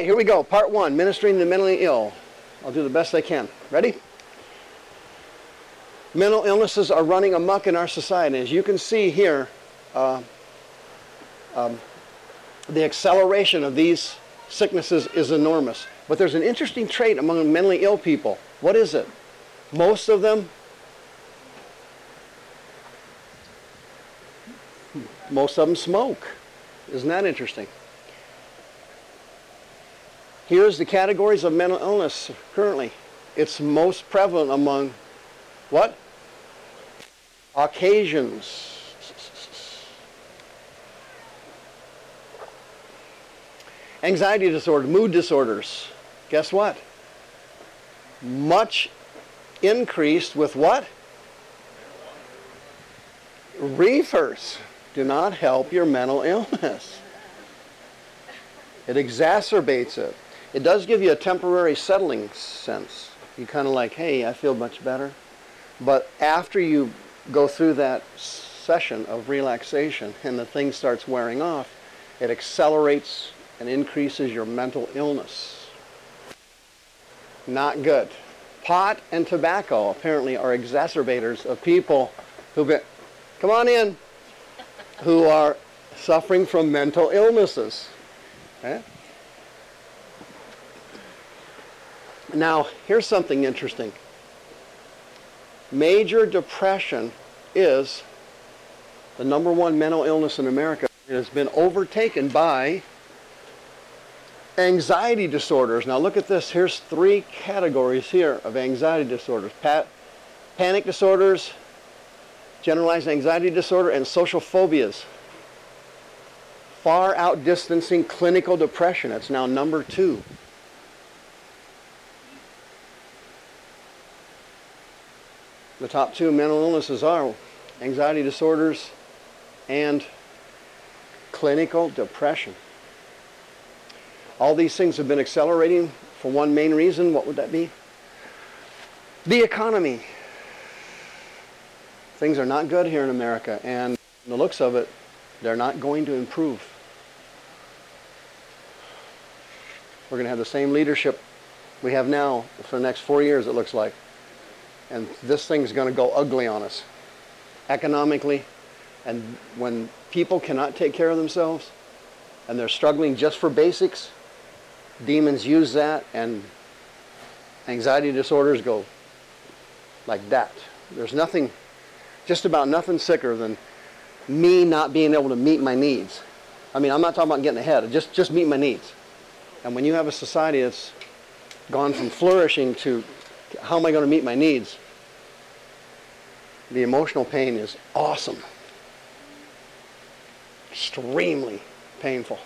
right, here we go. Part one, ministering to the mentally ill. I'll do the best I can. Ready? Mental illnesses are running amok in our society. As you can see here, uh, um, the acceleration of these sicknesses is enormous. But there's an interesting trait among mentally ill people. What is it? Most of them, most of them smoke. Isn't that interesting? Here's the categories of mental illness currently. It's most prevalent among what? Caucasians. Anxiety disorder, mood disorders. Guess what? Much increased with what? Reefers do not help your mental illness. It exacerbates it. It does give you a temporary settling sense. You kind of like, hey, I feel much better. But after you go through that session of relaxation and the thing starts wearing off, it accelerates and increases your mental illness. Not good. Pot and tobacco apparently are exacerbators of people who come on in, who are suffering from mental illnesses. Okay? Now, here's something interesting. Major depression is the number one mental illness in America. It has been overtaken by anxiety disorders. Now look at this. Here's three categories here of anxiety disorders. Panic disorders, generalized anxiety disorder, and social phobias. Far outdistancing clinical depression. It's now number two. The top two mental illnesses are anxiety disorders and clinical depression. All these things have been accelerating for one main reason. What would that be? The economy. Things are not good here in America, and the looks of it, they're not going to improve. We're going to have the same leadership we have now for the next four years, it looks like. And this thing's going to go ugly on us economically. And when people cannot take care of themselves and they're struggling just for basics, demons use that and anxiety disorders go like that. There's nothing, just about nothing sicker than me not being able to meet my needs. I mean, I'm not talking about getting ahead, just, just meet my needs. And when you have a society that's gone from flourishing to how am I going to meet my needs? The emotional pain is awesome. Extremely painful.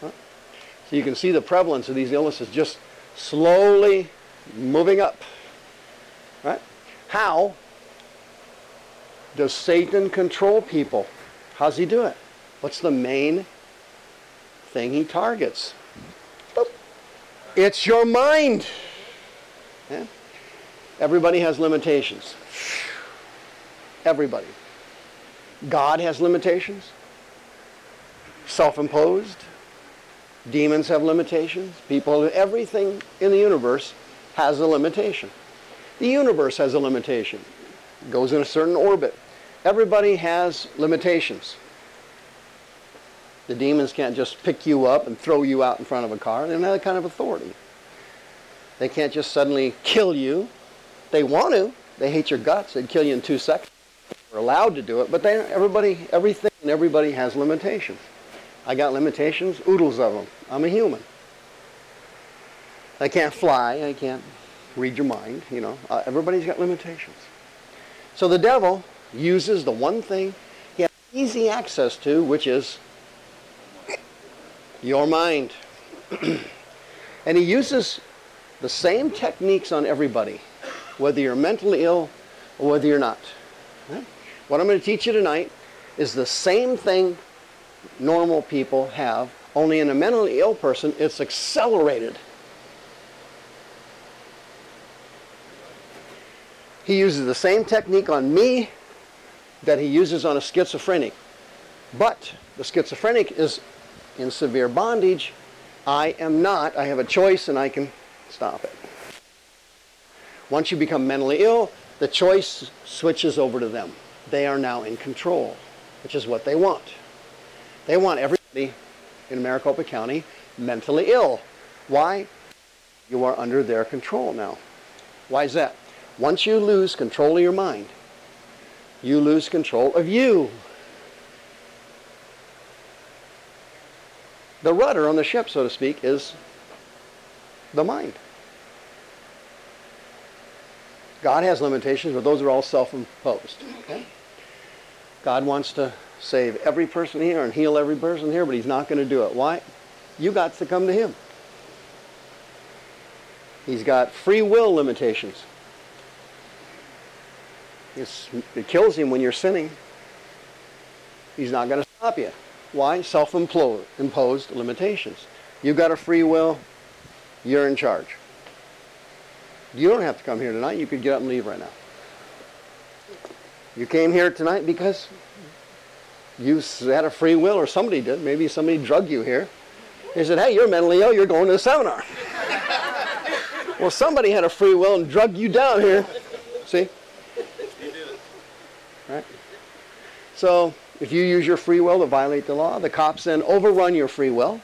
So you can see the prevalence of these illnesses just slowly moving up. Right? How does Satan control people? How's he do it? What's the main thing he targets? It's your mind. Yeah? Everybody has limitations. Everybody. God has limitations. Self-imposed. Demons have limitations. People, everything in the universe has a limitation. The universe has a limitation. It goes in a certain orbit. Everybody has limitations. The demons can't just pick you up and throw you out in front of a car. They don't have that kind of authority. They can't just suddenly kill you. They want to. They hate your guts. They'd kill you in two seconds. They're allowed to do it, but they, everybody, everything and everybody has limitations. I got limitations, oodles of them. I'm a human. I can't fly. I can't read your mind. You know, uh, everybody's got limitations. So the devil uses the one thing he has easy access to, which is your mind. and he uses the same techniques on everybody, whether you're mentally ill or whether you're not. What I'm going to teach you tonight is the same thing normal people have, only in a mentally ill person, it's accelerated. He uses the same technique on me that he uses on a schizophrenic. But the schizophrenic is in severe bondage I am not. I have a choice and I can stop it. Once you become mentally ill, the choice switches over to them. They are now in control, which is what they want. They want everybody in Maricopa County mentally ill. Why? You are under their control now. Why is that? Once you lose control of your mind, you lose control of you. The rudder on the ship, so to speak, is the mind. God has limitations, but those are all self-imposed. Okay? God wants to save every person here and heal every person here, but he's not going to do it. Why? You got to come to him. He's got free will limitations. It's, it kills him when you're sinning. He's not going to stop you. Why? Self-imposed limitations. You've got a free will. You're in charge. You don't have to come here tonight. You could get up and leave right now. You came here tonight because you had a free will or somebody did. Maybe somebody drugged you here. They said, hey, you're mentally ill. You're going to the seminar. well, somebody had a free will and drugged you down here. See? Right? So if you use your free will to violate the law, the cops then overrun your free will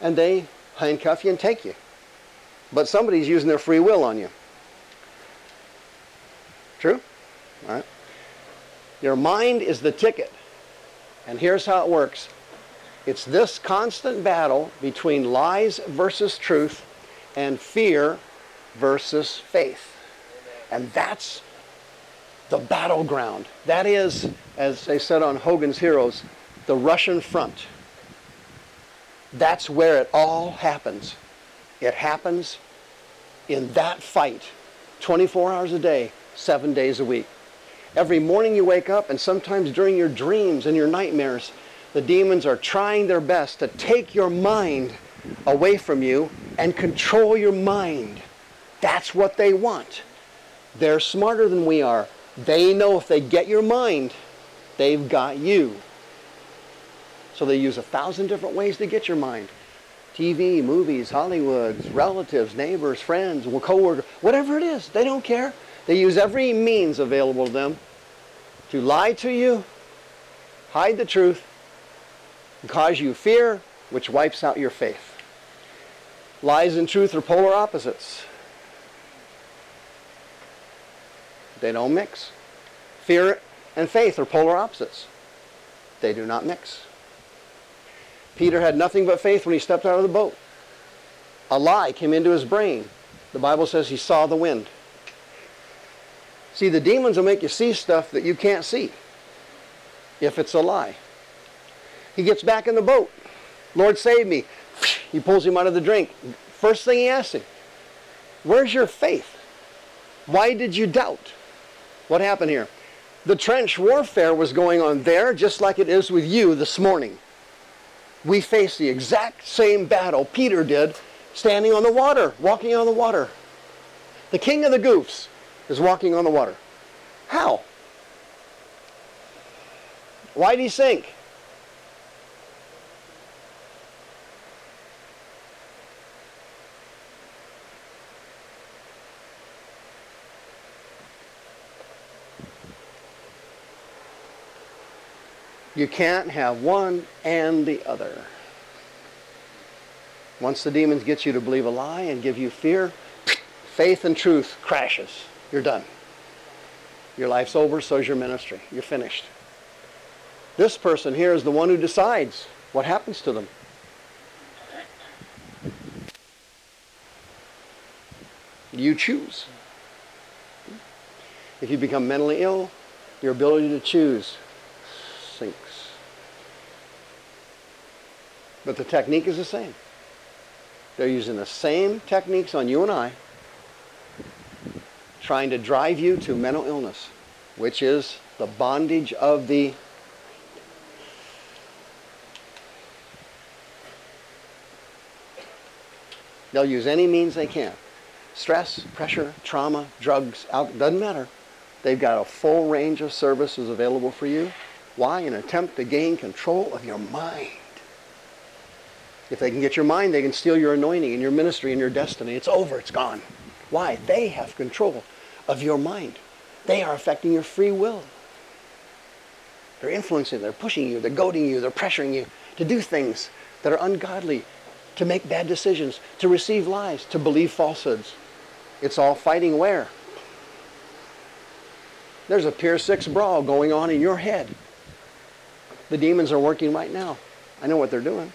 and they handcuff you and take you. But somebody's using their free will on you. True? All right. Your mind is the ticket. And here's how it works. It's this constant battle between lies versus truth and fear versus faith. And that's the battleground. That is, as they said on Hogan's Heroes, the Russian front. That's where it all happens. It happens in that fight 24 hours a day, seven days a week. Every morning you wake up, and sometimes during your dreams and your nightmares, the demons are trying their best to take your mind away from you and control your mind. That's what they want. They're smarter than we are. They know if they get your mind, they've got you. So they use a thousand different ways to get your mind. TV, movies, Hollywoods, relatives, neighbors, friends, co-workers, whatever it is, they don't care. They use every means available to them to lie to you, hide the truth, and cause you fear, which wipes out your faith. Lies and truth are polar opposites. They don't mix. Fear and faith are polar opposites. They do not mix. Peter had nothing but faith when he stepped out of the boat. A lie came into his brain. The Bible says he saw the wind. See, the demons will make you see stuff that you can't see if it's a lie. He gets back in the boat. Lord, save me. He pulls him out of the drink. First thing he asks him, where's your faith? Why did you doubt? What happened here? The trench warfare was going on there just like it is with you this morning. We face the exact same battle Peter did standing on the water, walking on the water. The king of the goofs is walking on the water. How? Why did he sink? You can't have one and the other. Once the demons get you to believe a lie and give you fear, faith and truth crashes. You're done. Your life's over, so's your ministry. You're finished. This person here is the one who decides what happens to them. You choose. If you become mentally ill, your ability to choose But the technique is the same. They're using the same techniques on you and I, trying to drive you to mental illness, which is the bondage of the They'll use any means they can. Stress, pressure, trauma, drugs, alcohol, doesn't matter. They've got a full range of services available for you. Why? An attempt to gain control of your mind. If they can get your mind, they can steal your anointing and your ministry and your destiny. It's over. It's gone. Why? They have control of your mind. They are affecting your free will. They're influencing, they're pushing you, they're goading you, they're pressuring you to do things that are ungodly, to make bad decisions, to receive lies, to believe falsehoods. It's all fighting where? There's a Pier 6 brawl going on in your head. The demons are working right now. I know what they're doing.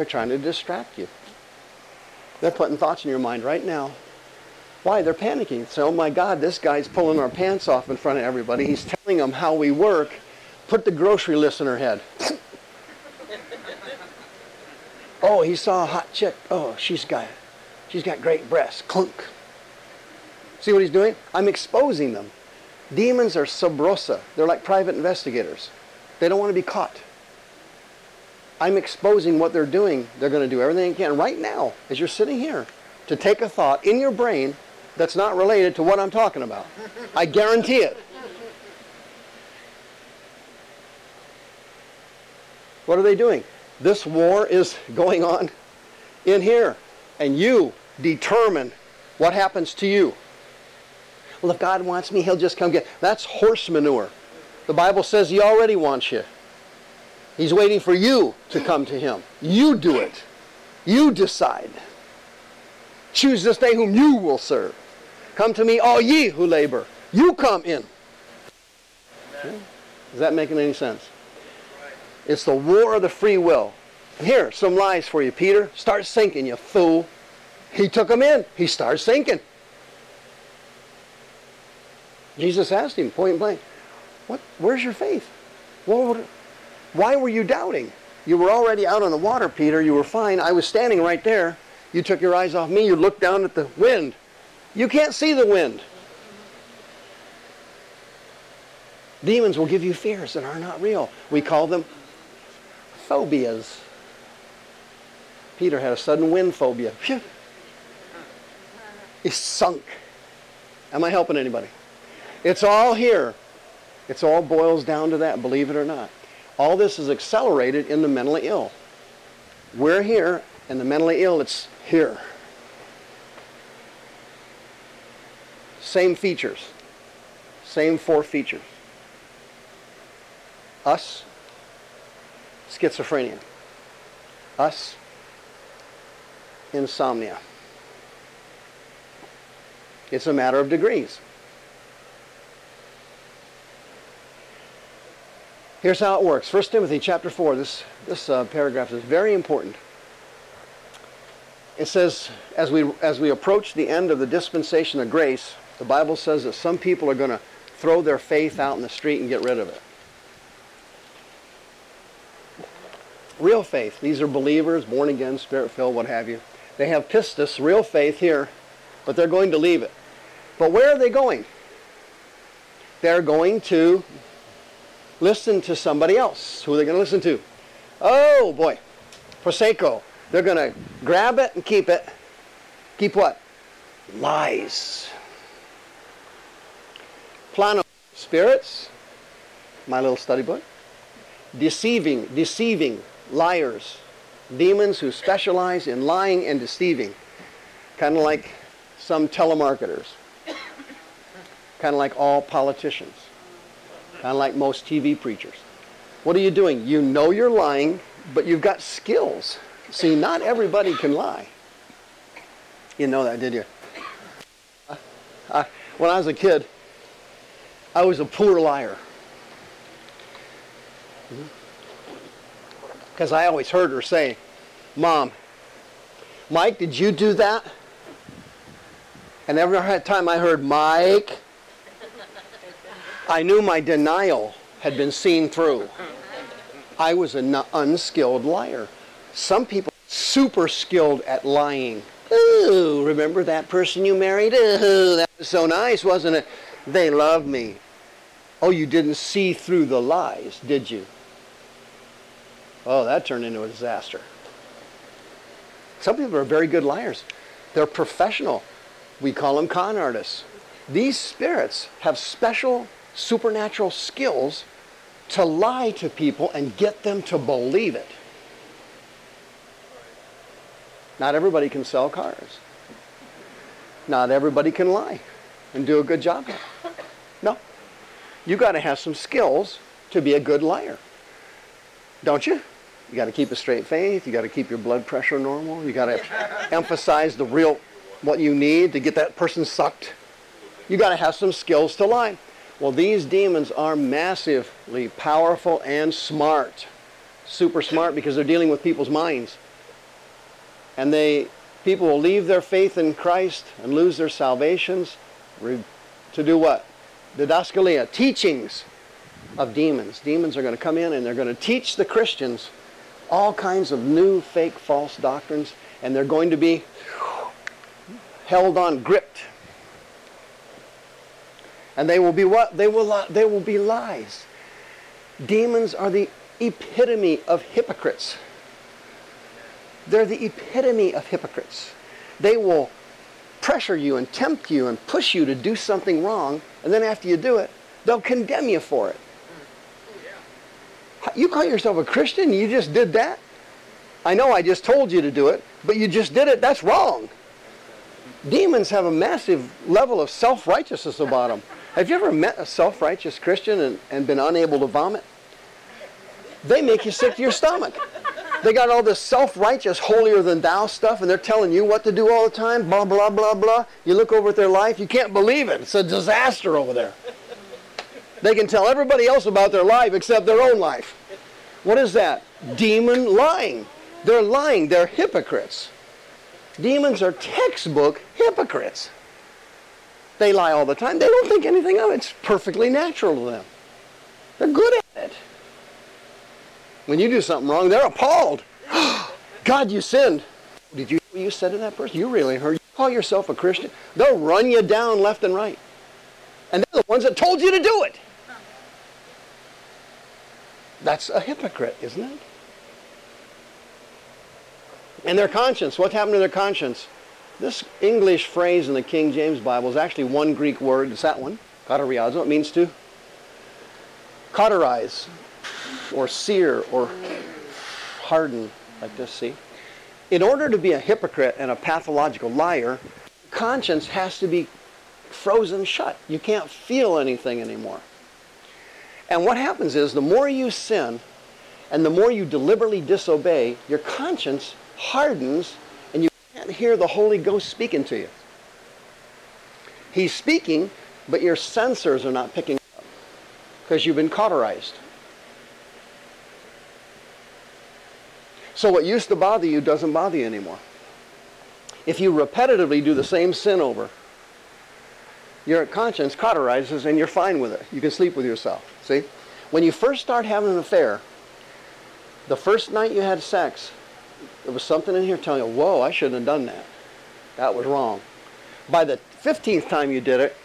They're trying to distract you. They're putting thoughts in your mind right now. Why? They're panicking. So, oh my God, this guy's pulling our pants off in front of everybody. He's telling them how we work. Put the grocery list in her head. oh, he saw a hot chick. Oh, she's got, she's got great breasts. Clunk. See what he's doing? I'm exposing them. Demons are sub rosa. They're like private investigators. They don't want to be caught. I'm exposing what they're doing. They're going to do everything they can right now, as you're sitting here, to take a thought in your brain that's not related to what I'm talking about. I guarantee it. What are they doing? This war is going on in here. And you determine what happens to you. Well, if God wants me, he'll just come get. That's horse manure. The Bible says he already wants you. He's waiting for you to come to him. You do it. You decide. Choose this day whom you will serve. Come to me, all ye who labor. You come in. Is that making any sense? It's the war of the free will. Here, some lies for you, Peter. Start sinking, you fool. He took him in. He starts sinking. Jesus asked him point blank, what, where's your faith? Well, why were you doubting? You were already out on the water, Peter. You were fine. I was standing right there. You took your eyes off me. You looked down at the wind. You can't see the wind. Demons will give you fears that are not real. We call them phobias. Peter had a sudden wind phobia. Phew. He sunk. Am I helping anybody? It's all here. It's all boils down to that, believe it or not. All this is accelerated in the mentally ill. We're here, and the mentally ill, it's here. Same features. Same four features. Us, schizophrenia. Us, insomnia. It's a matter of degrees. Here's how it works. 1 Timothy chapter 4, this, this uh, paragraph is very important. It says, as we, as we approach the end of the dispensation of grace, the Bible says that some people are going to throw their faith out in the street and get rid of it. Real faith. These are believers, born again, spirit filled, what have you. They have pistis, real faith here, but they're going to leave it. But where are they going? They're going to listen to somebody else. Who are they going to listen to? Oh boy, prosecho. They're going to grab it and keep it. Keep what? Lies. Plano, spirits. My little study book. Deceiving, deceiving, liars. Demons who specialize in lying and deceiving. Kind of like some telemarketers. Kind of like all politicians. Kind of like most TV preachers. What are you doing? You know you're lying, but you've got skills. See, not everybody can lie. You know that, did you? when I was a kid, I was a poor liar. Mm-hmm. Because I always heard her say, Mom, Mike, did you do that? And every time I heard Mike, I knew my denial had been seen through. I was an unskilled liar. Some people super skilled at lying. Ooh, remember that person you married? Ooh, that was so nice, wasn't it? They loved me. Oh, you didn't see through the lies, did you? Oh, that turned into a disaster. Some people are very good liars. They're professional. We call them con artists. These spirits have special supernatural skills to lie to people and get them to believe it. Not everybody can sell cars. Not everybody can lie and do a good job. No. You got to have some skills to be a good liar. Don't you? You got to keep a straight face. You got to keep your blood pressure normal. You got to emphasize the real what you need to get that person sucked. You got to have some skills to lie. Well, these demons are massively powerful and smart. Super smart because they're dealing with people's minds. And they people will leave their faith in Christ and lose their salvations to do what? Didaskalia, teachings of demons. Demons are going to come in and they're going to teach the Christians all kinds of new, fake, false doctrines, and they're going to be held on, gripped. And they will be what? They will, they will be lies. Demons are the epitome of hypocrites. They're the epitome of hypocrites. They will pressure you and tempt you and push you to do something wrong, and then after you do it, they'll condemn you for it. You call yourself a Christian? You just did that? I know I just told you to do it, but you just did it. That's wrong. Demons have a massive level of self-righteousness about them. Have you ever met a self-righteous Christian and, and been unable to vomit? They make you sick to your stomach. They got all this self-righteous, holier-than-thou stuff, and they're telling you what to do all the time, blah, blah, blah, blah. You look over at their life, you can't believe it. It's a disaster over there. They can tell everybody else about their life except their own life. What is that? Demon lying. They're lying. They're hypocrites. Demons are textbook hypocrites. They lie all the time. They don't think anything of it. It's perfectly natural to them. They're good at it. When you do something wrong, they're appalled. God, you sinned. Did you you said to that person? You really heard. You call yourself a Christian? They'll run you down left and right. And they're the ones that told you to do it. That's a hypocrite, isn't it? And their conscience, what happened to their conscience? This English phrase in the King James Bible is actually one Greek word. It's that one, kateriazo. It means to cauterize or sear or harden like this, see? In order to be a hypocrite and a pathological liar, conscience has to be frozen shut. You can't feel anything anymore. And what happens is the more you sin and the more you deliberately disobey, your conscience hardens and hear the Holy Ghost speaking to you. He's speaking, but your sensors are not picking up because you've been cauterized. So what used to bother you doesn't bother you anymore. If you repetitively do the same sin over, your conscience cauterizes and you're fine with it. You can sleep with yourself. See? When you first start having an affair, the first night you had sex, there was something in here telling you, whoa, I shouldn't have done that. That was wrong. By the 15th time you did it,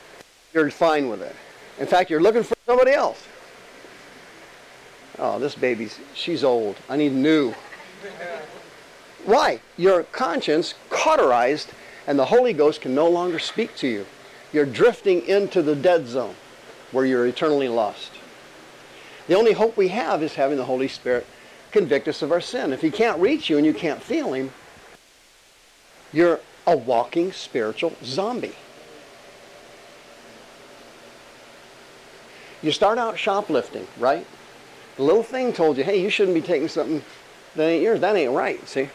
you're fine with it. In fact, you're looking for somebody else. Oh, this baby's, she's old. I need new. Why? Your conscience cauterized and the Holy Ghost can no longer speak to you. You're drifting into the dead zone where you're eternally lost. The only hope we have is having the Holy Spirit convict us of our sin. If he can't reach you and you can't feel him, you're a walking spiritual zombie. You start out shoplifting, right? The little thing told you, hey, you shouldn't be taking something that ain't yours. That ain't right, see?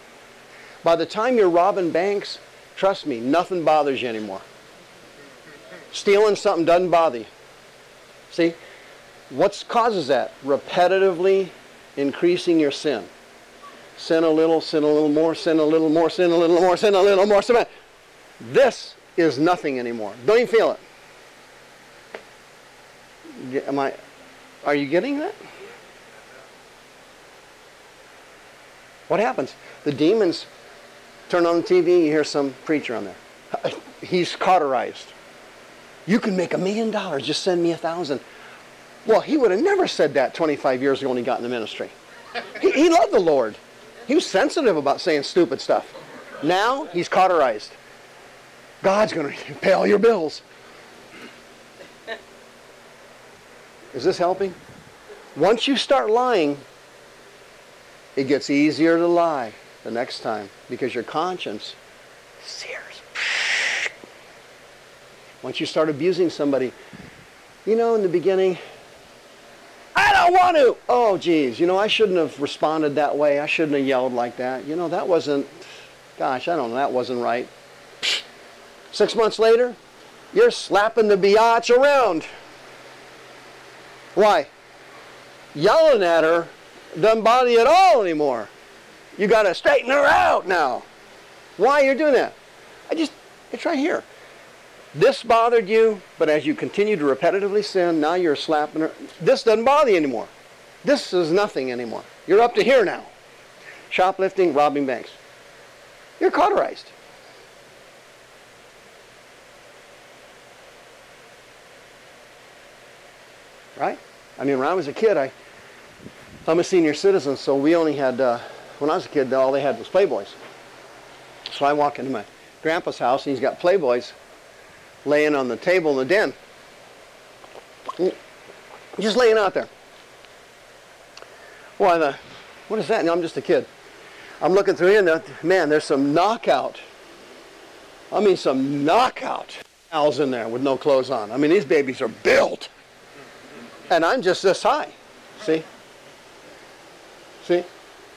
By the time you're robbing banks, trust me, nothing bothers you anymore. Stealing something doesn't bother you. See? What causes that? Repetitively increasing your sin. Sin a little, sin a little more, sin a little more, sin a little more, sin a little more. Sin this is nothing anymore. Don't even feel it. Am I, are you getting that? What happens? The demons turn on the TV, you hear some preacher on there. He's cauterized. You can make a million dollars, just send me a thousand. Well, he would have never said that 25 years ago when he got in the ministry. He, he loved the Lord. He was sensitive about saying stupid stuff. Now he's cauterized. God's going to pay all your bills. Is this helping? Once you start lying, it gets easier to lie. the next time because your conscience sears. Once you start abusing somebody, you know, in the beginning, don't want to. Oh, geez, you know, I shouldn't have responded that way. I shouldn't have yelled like that. You know, that wasn't, gosh, I don't know, that wasn't right. Six months later, you're slapping the biatch around. Why? Yelling at her doesn't bother you at all anymore. You got to straighten her out now. Why you're doing that? I just, it's right here. This bothered you, but as you continue to repetitively sin, now you're slapping her. This doesn't bother you anymore. This is nothing anymore. You're up to here now. Shoplifting, robbing banks. You're cauterized. Right? I mean, when I was a kid, I, I'm a senior citizen, so we only had, uh, when I was a kid, all they had was Playboys. So I walk into my grandpa's house, and he's got Playboys laying on the table in the den. Just laying out there. Why the, what is that? No, I'm just a kid. I'm looking through here, and man, there's some knockout. I mean, some knockout owls in there with no clothes on. I mean, these babies are built. And I'm just this high. See? See?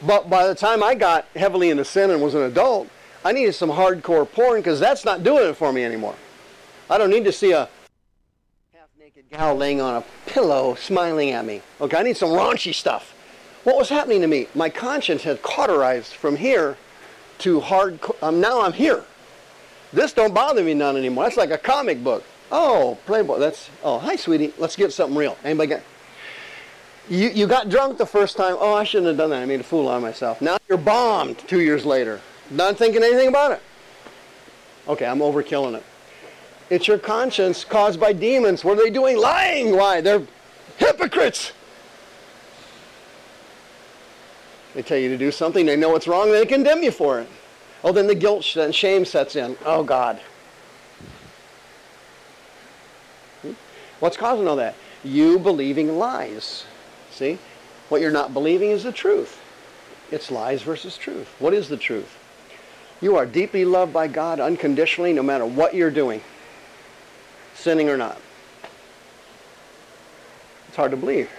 But by the time I got heavily into sin and was an adult, I needed some hardcore porn because that's not doing it for me anymore. I don't need to see a half-naked gal laying on a pillow smiling at me. Okay, I need some raunchy stuff. What was happening to me? My conscience had cauterized from here to hard. Um, now I'm here. This don't bother me none anymore. That's like a comic book. Oh, Playboy. That's oh, hi, sweetie. Let's get something real. Anybody get? You you got drunk the first time. Oh, I shouldn't have done that. I made a fool out of myself. Now you're bombed two years later. Not thinking anything about it. Okay, I'm overkilling it. It's your conscience caused by demons. What are they doing? Lying. Why? They're hypocrites. They tell you to do something, they know it's wrong, they condemn you for it. Oh, then the guilt and shame sets in. Oh, God. Hmm? What's causing all that? You believing lies. See? What you're not believing is the truth. It's lies versus truth. What is the truth? You are deeply loved by God unconditionally no matter what you're doing sinning or not. It's hard to believe.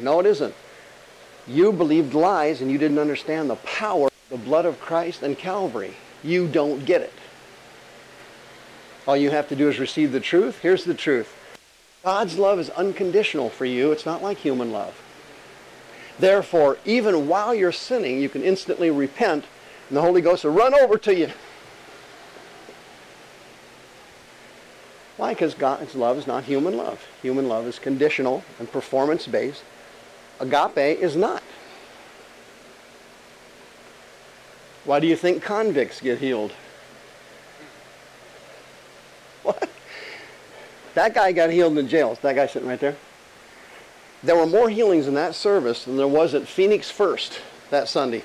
No, it isn't. You believed lies and you didn't understand the power of the blood of Christ and Calvary. You don't get it. All you have to do is receive the truth. Here's the truth. God's love is unconditional for you. It's not like human love. Therefore, even while you're sinning, you can instantly repent and the Holy Ghost will run over to you Why? Because God's love is not human love. Human love is conditional and performance-based. Agape is not. Why do you think convicts get healed? What? That guy got healed in the jail. That guy sitting right there. There were more healings in that service than there was at Phoenix First that Sunday.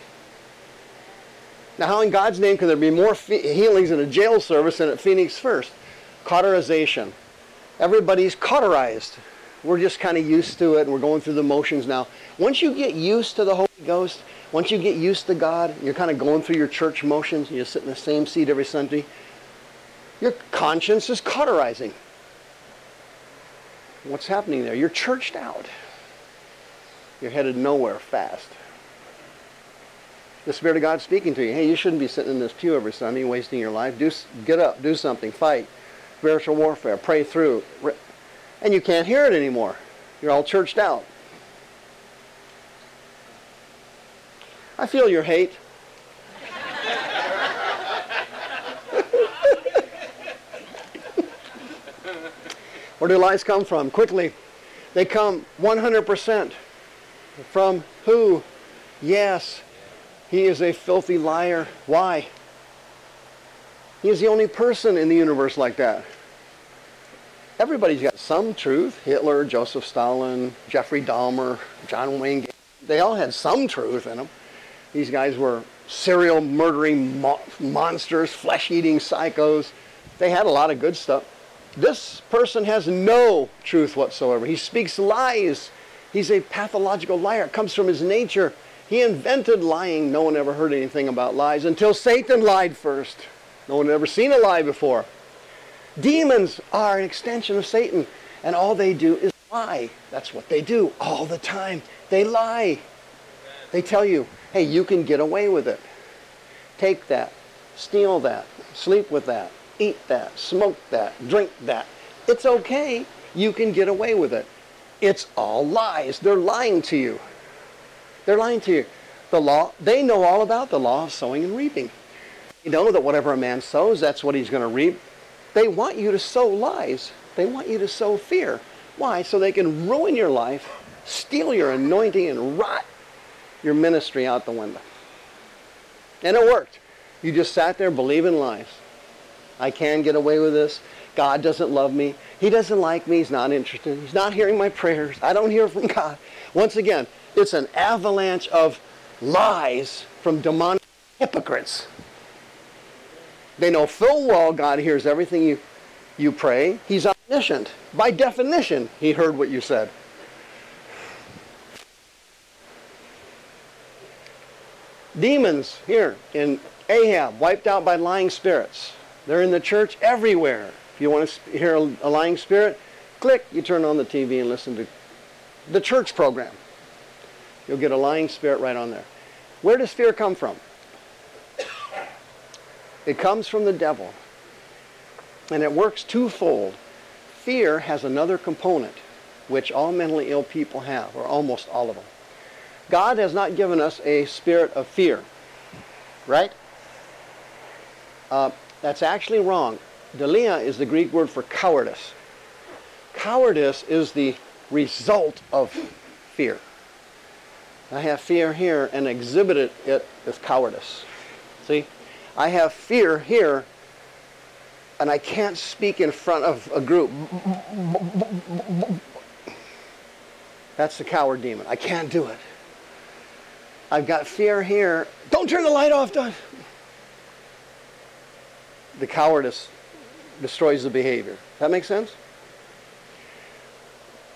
Now, how in God's name can there be more healings in a jail service than at Phoenix First? Cauterization. Everybody's cauterized. We're just kind of used to it. and We're going through the motions now. Once you get used to the Holy Ghost, once you get used to God, you're kind of going through your church motions, you sit in the same seat every Sunday, your conscience is cauterizing. What's happening there? You're churched out. You're headed nowhere fast. The Spirit of God speaking to you. Hey, you shouldn't be sitting in this pew every Sunday wasting your life. Do, get up, do something, fight spiritual warfare, pray through, and you can't hear it anymore. You're all churched out. I feel your hate. Where do lies come from? Quickly. They come 100% from who? Yes, he is a filthy liar. Why? He is the only person in the universe like that. Everybody's got some truth. Hitler, Joseph Stalin, Jeffrey Dahmer, John Wayne they all had some truth in them. These guys were serial murdering mo monsters, flesh-eating psychos. They had a lot of good stuff. This person has no truth whatsoever. He speaks lies. He's a pathological liar. It comes from his nature. He invented lying. No one ever heard anything about lies until Satan lied first. No one had ever seen a lie before. Demons are an extension of Satan, and all they do is lie. That's what they do all the time. They lie. They tell you, hey, you can get away with it. Take that, steal that, sleep with that, eat that, smoke that, drink that. It's okay. You can get away with it. It's all lies. They're lying to you. They're lying to you. The law, they know all about the law of sowing and reaping. You know that whatever a man sows, that's what he's going to reap. They want you to sow lies. They want you to sow fear. Why? So they can ruin your life, steal your anointing, and rot your ministry out the window. And it worked. You just sat there believing lies. I can get away with this. God doesn't love me. He doesn't like me. He's not interested. He's not hearing my prayers. I don't hear from God. Once again, it's an avalanche of lies from demonic hypocrites. They know full well God hears everything you, you pray. He's omniscient. By definition, he heard what you said. Demons here in Ahab, wiped out by lying spirits. They're in the church everywhere. If you want to hear a lying spirit, click, you turn on the TV and listen to the church program. You'll get a lying spirit right on there. Where does fear come from? It comes from the devil. And it works twofold. Fear has another component, which all mentally ill people have, or almost all of them. God has not given us a spirit of fear, right? Uh, that's actually wrong. Deilia is the Greek word for cowardice. Cowardice is the result of fear. I have fear here and exhibited it with cowardice. See? I have fear here and I can't speak in front of a group. That's the coward demon. I can't do it. I've got fear here. Don't turn the light off, Don. The cowardice destroys the behavior. That makes sense?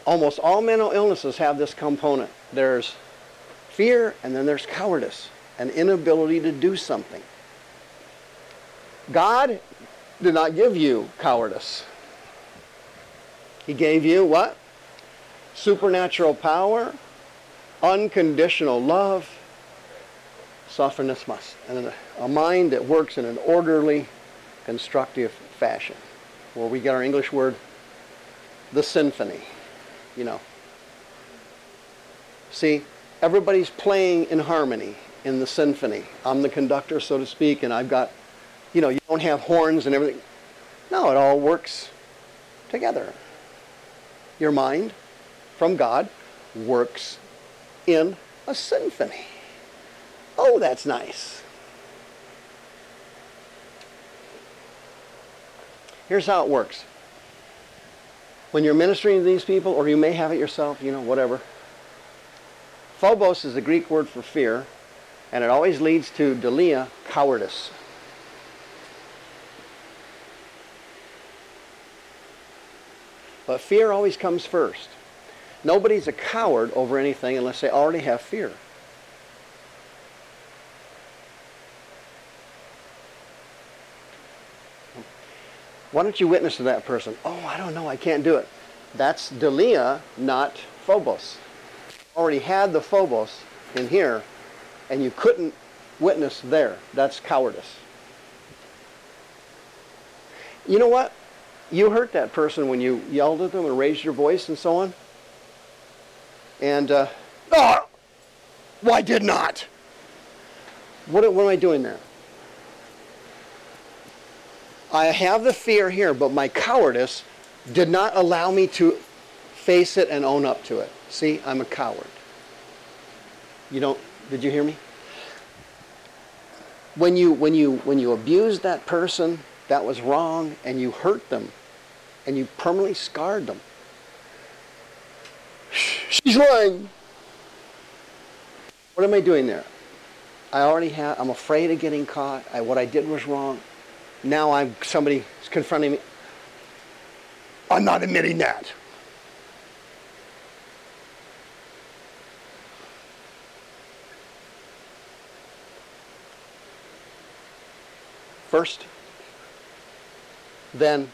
Almost all mental illnesses have this component. There's fear and then there's cowardice, an inability to do something. God did not give you cowardice. He gave you what? Supernatural power, unconditional love, sophronismos, and a mind that works in an orderly, constructive fashion. Where we get our English word, the symphony, you know. See, everybody's playing in harmony in the symphony. I'm the conductor, so to speak, and I've got you know, you don't have horns and everything. No, it all works together. Your mind from God works in a symphony. Oh, that's nice. Here's how it works. When you're ministering to these people, or you may have it yourself, you know, whatever. Phobos is the Greek word for fear, and it always leads to deilia, cowardice. But fear always comes first. Nobody's a coward over anything unless they already have fear. Why don't you witness to that person? Oh, I don't know, I can't do it. That's Deilia, not Phobos. Already had the Phobos in here, and you couldn't witness there. That's cowardice. You know what? You hurt that person when you yelled at them and raised your voice and so on. And, uh, oh, why did not? What, what am I doing there? I have the fear here, but my cowardice did not allow me to face it and own up to it. See, I'm a coward. You don't, did you hear me? When you, when you, when you abuse that person, that was wrong and you hurt them and you permanently scarred them. She's lying. What am I doing there? I already have, I'm afraid of getting caught. I, what I did was wrong. Now I'm, somebody's confronting me. I'm not admitting that. First, then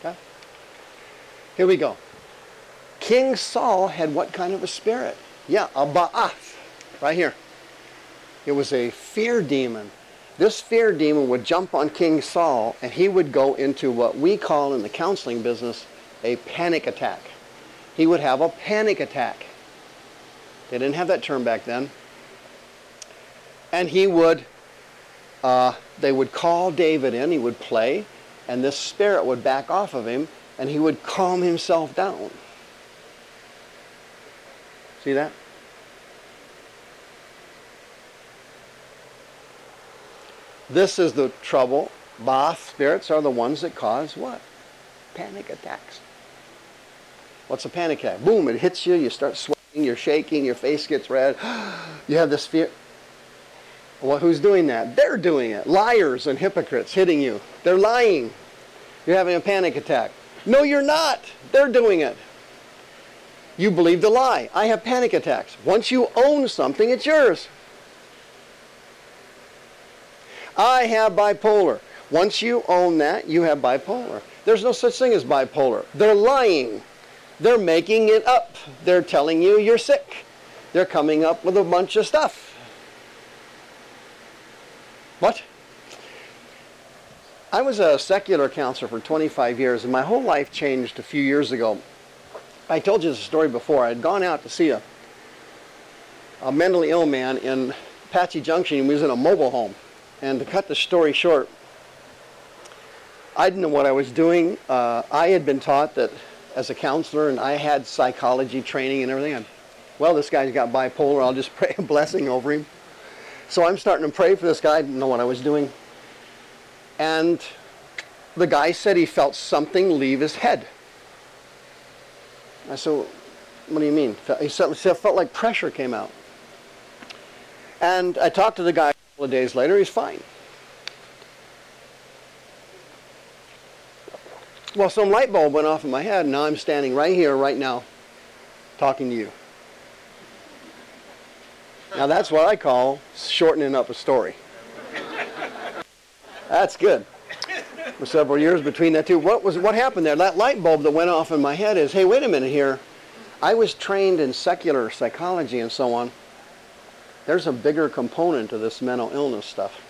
Okay? Here we go. King Saul had what kind of a spirit? Yeah, a ba'ath, right here. It was a fear demon. This fear demon would jump on King Saul and he would go into what we call in the counseling business a panic attack. He would have a panic attack. They didn't have that term back then. And he would, uh, they would call David in, he would play, and this spirit would back off of him and he would calm himself down. See that? This is the trouble. Ba'ath spirits are the ones that cause what? Panic attacks. What's a panic attack? Boom, it hits you, you start sweating, you're shaking, your face gets red. you have this fear. Well, who's doing that? They're doing it. Liars and hypocrites hitting you. They're lying. You're having a panic attack. No, you're not. They're doing it. You believe the lie. I have panic attacks. Once you own something, it's yours. I have bipolar. Once you own that, you have bipolar. There's no such thing as bipolar. They're lying. They're making it up. They're telling you you're sick. They're coming up with a bunch of stuff. What? I was a secular counselor for 25 years, and my whole life changed a few years ago. I told you this story before. I had gone out to see a, a mentally ill man in Apache Junction. He was in a mobile home. And to cut the story short, I didn't know what I was doing. Uh, I had been taught that as a counselor, and I had psychology training and everything. And, well, this guy's got bipolar. I'll just pray a blessing over him. So I'm starting to pray for this guy. I didn't know what I was doing. And the guy said he felt something leave his head. I said, what do you mean? He said, it felt like pressure came out. And I talked to the guy a couple of days later. He's fine. Well, some light bulb went off in my head, and now I'm standing right here, right now, talking to you. Now that's what I call shortening up a story. That's good. For several years between that two. What was what happened there? That light bulb that went off in my head is, hey, wait a minute here. I was trained in secular psychology and so on. There's a bigger component to this mental illness stuff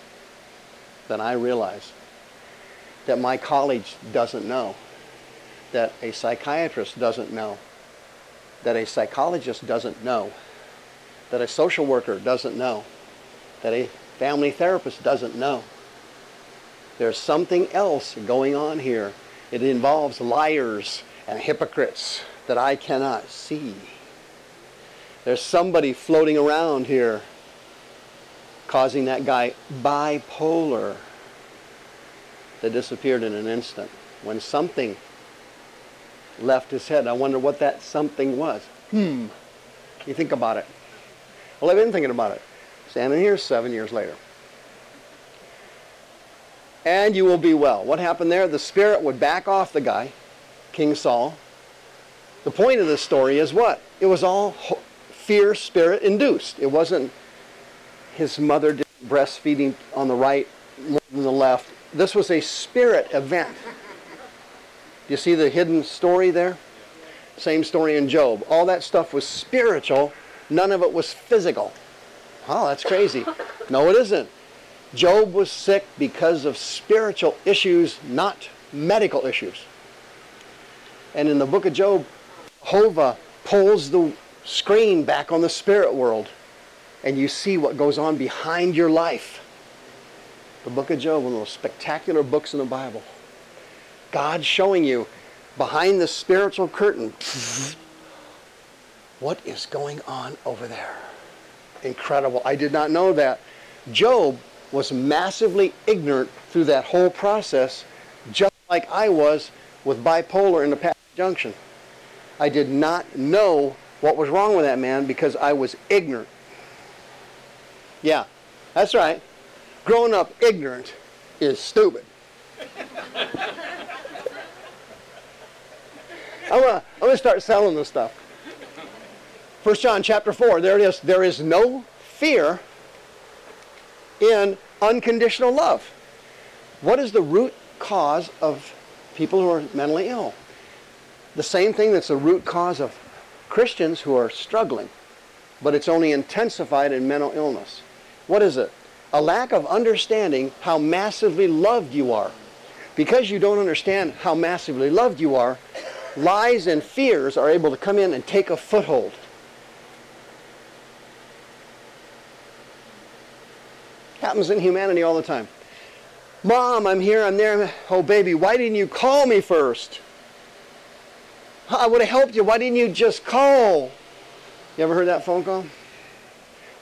than I realize. That my college doesn't know. That a psychiatrist doesn't know. That a psychologist doesn't know that a social worker doesn't know, that a family therapist doesn't know. There's something else going on here. It involves liars and hypocrites that I cannot see. There's somebody floating around here causing that guy bipolar that disappeared in an instant. When something left his head, I wonder what that something was. Hmm. You think about it. Well, I've been thinking about it. Standing here seven years later. And you will be well. What happened there? The spirit would back off the guy, King Saul. The point of this story is what? It was all fear spirit induced. It wasn't his mother breastfeeding on the right more than the left. This was a spirit event. You see the hidden story there? Same story in Job. All that stuff was spiritual None of it was physical. Oh, that's crazy. No, it isn't. Job was sick because of spiritual issues, not medical issues. And in the book of Job, Hova pulls the screen back on the spirit world and you see what goes on behind your life. The book of Job, one of the most spectacular books in the Bible. God showing you behind the spiritual curtain what is going on over there? Incredible. I did not know that. Job was massively ignorant through that whole process, just like I was with bipolar in Apache Junction. I did not know what was wrong with that man because I was ignorant. Yeah, that's right. Growing up ignorant is stupid. I'm gonna, gonna start selling this stuff. 1 John chapter 4, there it is. There is no fear in unconditional love. What is the root cause of people who are mentally ill? The same thing that's the root cause of Christians who are struggling, but it's only intensified in mental illness. What is it? A lack of understanding how massively loved you are. Because you don't understand how massively loved you are, lies and fears are able to come in and take a foothold. Happens in humanity all the time. Mom, I'm here, I'm there. Oh, baby, why didn't you call me first? I would have helped you. Why didn't you just call? You ever heard that phone call?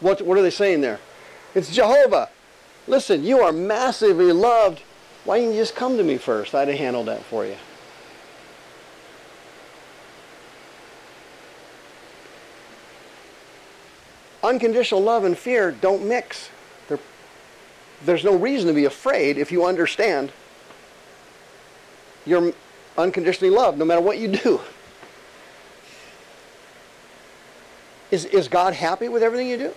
What, what are they saying there? It's Jehovah. Listen, you are massively loved. Why didn't you just come to me first? I'd have handled that for you. Unconditional love and fear don't mix. There's no reason to be afraid if you understand you're unconditionally loved no matter what you do. Is, is God happy with everything you do?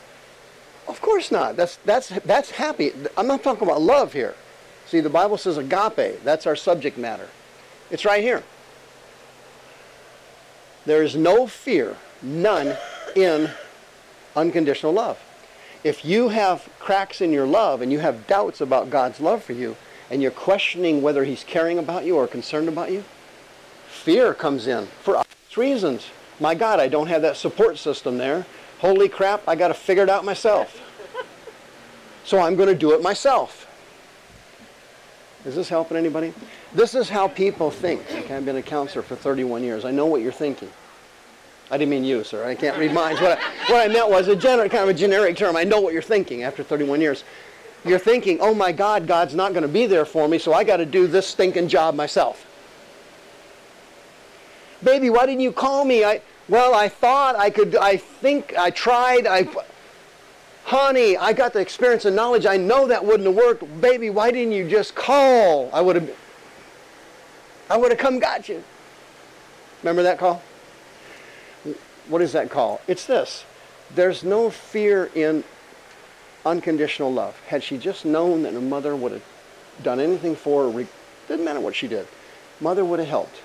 Of course not. That's, that's, that's happy. I'm not talking about love here. See, the Bible says agape. That's our subject matter. It's right here. There is no fear, none, in unconditional love. If you have cracks in your love and you have doubts about God's love for you and you're questioning whether he's caring about you or concerned about you, fear comes in for obvious reasons. My God, I don't have that support system there. Holy crap, I got to figure it out myself. So I'm going to do it myself. Is this helping anybody? This is how people think. Okay, I've been a counselor for 31 years. I know what you're thinking. I didn't mean you, sir. I can't read minds. What I, what I meant was a gener- kind of a generic term. I know what you're thinking after 31 years. You're thinking, oh my God, God's not going to be there for me, so I got to do this stinking job myself. Baby, why didn't you call me? I, well, I thought I could, I think, I tried, I, honey, I got the experience and knowledge. I know that wouldn't have worked. Baby, why didn't you just call? I would have, I would have come got you. Remember that call? What is that call? It's this. There's no fear in unconditional love. Had she just known that her mother would have done anything for her, didn't matter what she did, mother would have helped.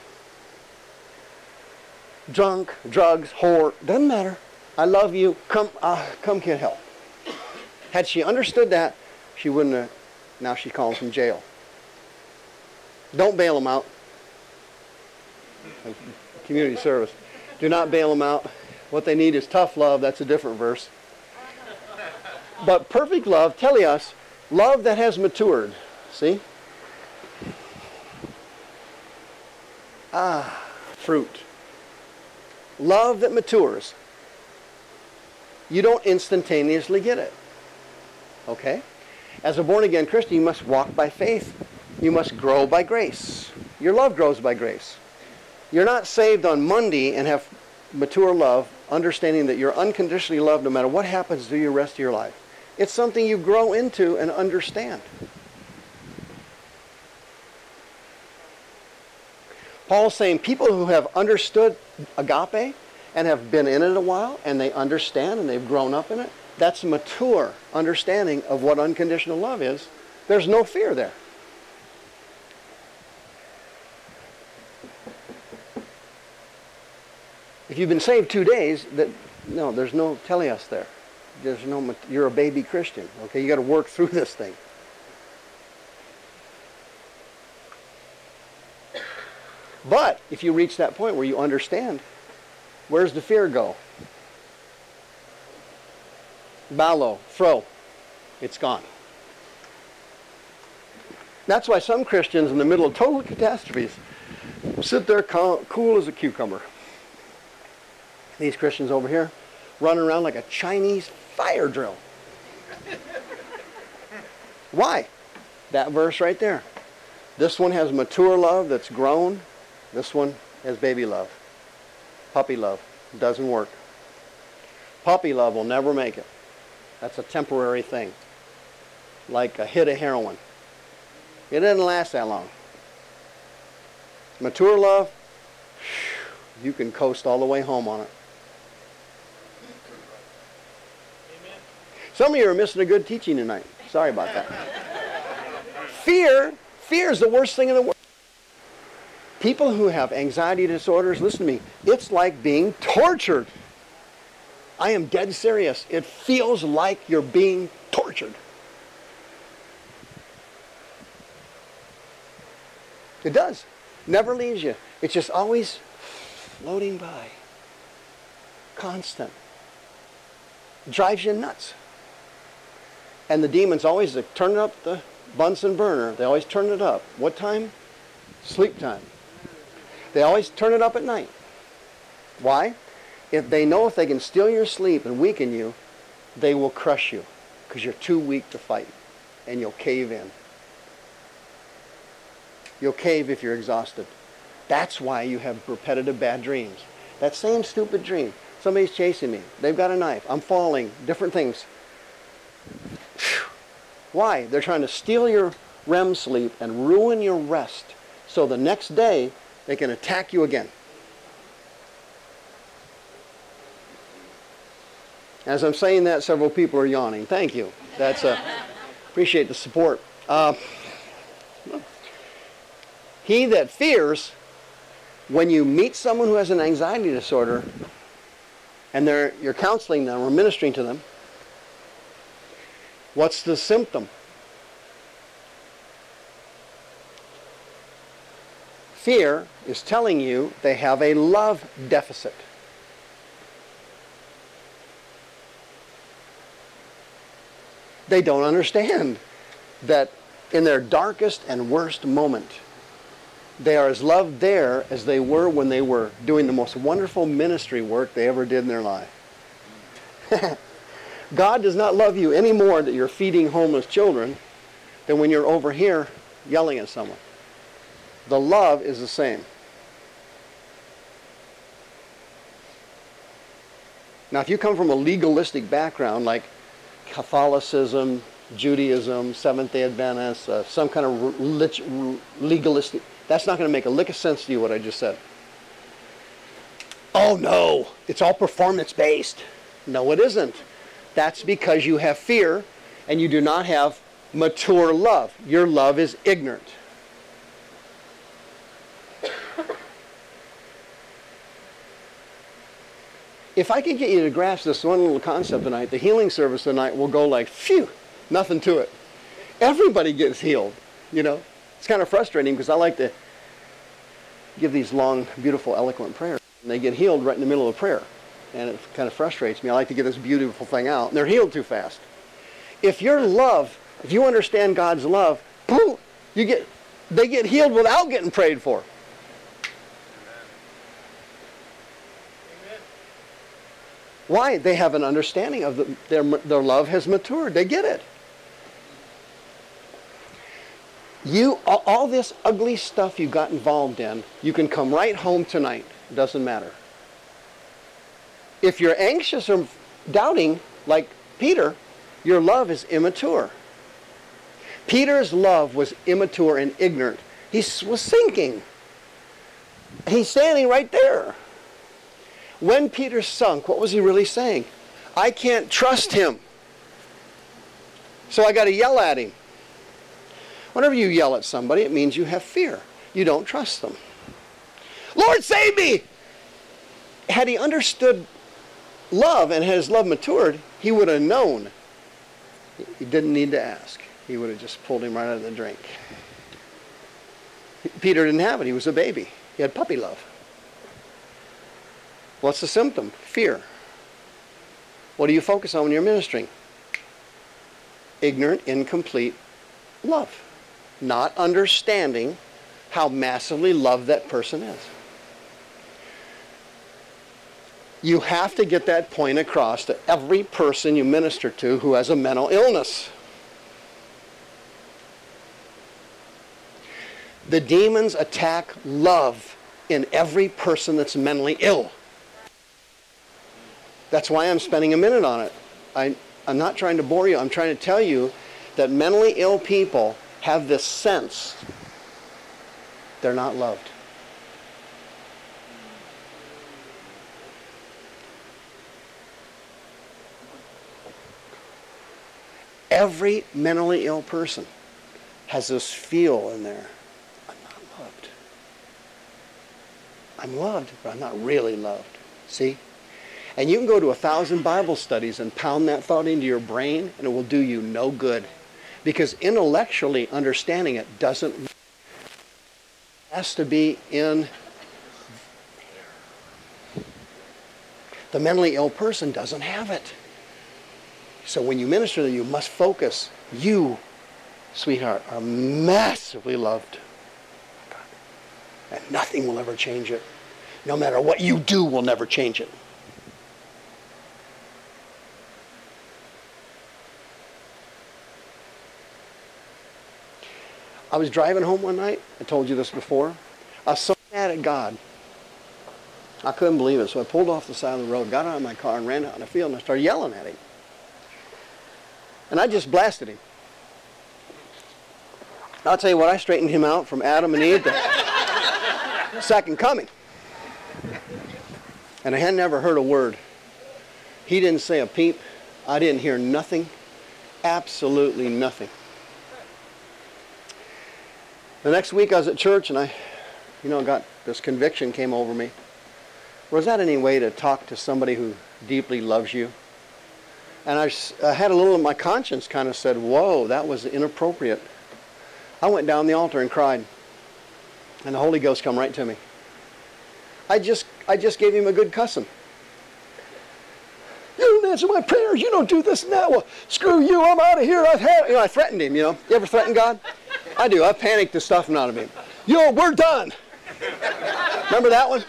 Drunk, drugs, whore, doesn't matter. I love you. Come, uh, come get help. Had she understood that, she wouldn't have. Now she's calling from jail. Don't bail them out. Community service. Do not bail them out. What they need is tough love. That's a different verse. But perfect love, teleos, love that has matured. See? Ah, fruit. Love that matures. You don't instantaneously get it. Okay? As a born again Christian, you must walk by faith. You must grow by grace. Your love grows by grace. You're not saved on Monday and have mature love, understanding that you're unconditionally loved no matter what happens to you the rest of your life. It's something you grow into and understand. Paul's saying people who have understood agape and have been in it a while and they understand and they've grown up in it, that's mature understanding of what unconditional love is. There's no fear there. If you've been saved two days, that no, there's no teleos there. There's no. You're a baby Christian. Okay, you got to work through this thing. But if you reach that point where you understand, where's the fear go? Ballo, fro, it's gone. That's why some Christians in the middle of total catastrophes sit there cool as a cucumber. These Christians over here running around like a Chinese fire drill. Why? That verse right there. This one has mature love that's grown. This one has baby love. Puppy love. Doesn't work. Puppy love will never make it. That's a temporary thing. Like a hit of heroin. It doesn't last that long. Mature love, you can coast all the way home on it. Some of you are missing a good teaching tonight. Sorry about that. fear, fear is the worst thing in the world. People who have anxiety disorders, listen to me, it's like being tortured. I am dead serious. It feels like you're being tortured. It does. Never leaves you. It's just always floating by. Constant. Drives you nuts. And the demons always turn up the Bunsen burner. They always turn it up. What time? Sleep time. They always turn it up at night. Why? If they know if they can steal your sleep and weaken you, they will crush you because you're too weak to fight and you'll cave in. You'll cave if you're exhausted. That's why you have repetitive bad dreams. That same stupid dream. Somebody's chasing me. They've got a knife. I'm falling. Different things. Why? They're trying to steal your REM sleep and ruin your rest so the next day they can attack you again. As I'm saying that, several people are yawning. Thank you. That's uh, appreciate the support. Uh, he that fears, when you meet someone who has an anxiety disorder, and they're, you're counseling them or ministering to them, what's the symptom? Fear is telling you they have a love deficit. They don't understand that in their darkest and worst moment, they are as loved there as they were when they were doing the most wonderful ministry work they ever did in their life. God does not love you any more that you're feeding homeless children than when you're over here yelling at someone. The love is the same. Now, if you come from a legalistic background like Catholicism, Judaism, Seventh-day Adventists, uh, some kind of legalistic, that's not going to make a lick of sense to you what I just said. Oh no, it's all performance-based. No, it isn't. That's because you have fear and you do not have mature love. Your love is ignorant. if I could get you to grasp this one little concept tonight, the healing service tonight will go like, phew, nothing to it. Everybody gets healed, you know. It's kind of frustrating because I like to give these long, beautiful, eloquent prayers. And they get healed right in the middle of prayer. And it kind of frustrates me. I like to get this beautiful thing out. And they're healed too fast. If your love, if you understand God's love, boom, you get, they get healed without getting prayed for. Why? They have an understanding of the, their, their love has matured. They get it. You, all this ugly stuff you got involved in, you can come right home tonight. It doesn't matter. If you're anxious or doubting, like Peter, your love is immature. Peter's love was immature and ignorant. He was sinking. He's standing right there. When Peter sunk, what was he really saying? I can't trust him. So I got to yell at him. Whenever you yell at somebody, it means you have fear. You don't trust them. Lord, save me! Had he understood love and had his love matured, he would have known. He didn't need to ask. He would have just pulled him right out of the drink. Peter didn't have it. He was a baby. He had puppy love. What's the symptom? Fear. What do you focus on when you're ministering? Ignorant, incomplete love. Not understanding how massively loved that person is. You have to get that point across to every person you minister to who has a mental illness. The demons attack love in every person that's mentally ill. That's why I'm spending a minute on it. I, I'm not trying to bore you. I'm trying to tell you that mentally ill people have this sense they're not loved. Every mentally ill person has this feel in there. I'm not loved. I'm loved, but I'm not really loved. See? And you can go to a thousand Bible studies and pound that thought into your brain, and it will do you no good. Because intellectually understanding it doesn't it has to be in the mentally ill person doesn't have it. So when you minister you must focus. You, sweetheart, are massively loved. And nothing will ever change it. No matter what you do will never change it. I was driving home one night. I told you this before. I was so mad at God. I couldn't believe it. So I pulled off the side of the road, got out of my car, and ran out in the field, and I started yelling at him. And I just blasted him. I'll tell you what, I straightened him out from Adam and Eve to second coming. And I had never heard a word. He didn't say a peep. I didn't hear nothing. Absolutely nothing. The next week I was at church and I, you know, got this conviction came over me. Was that any way to talk to somebody who deeply loves you? And I, I had a little of my conscience kind of said, whoa, that was inappropriate. I went down the altar and cried. And the Holy Ghost come right to me. I just, I just gave him a good cussing. You don't answer my prayers. You don't do this now. Well, screw you. I'm out of here. I've had, you know, I threatened him, you know. You ever threaten God? I do. I panicked the stuff out of him. Yo, we're done. Remember that one?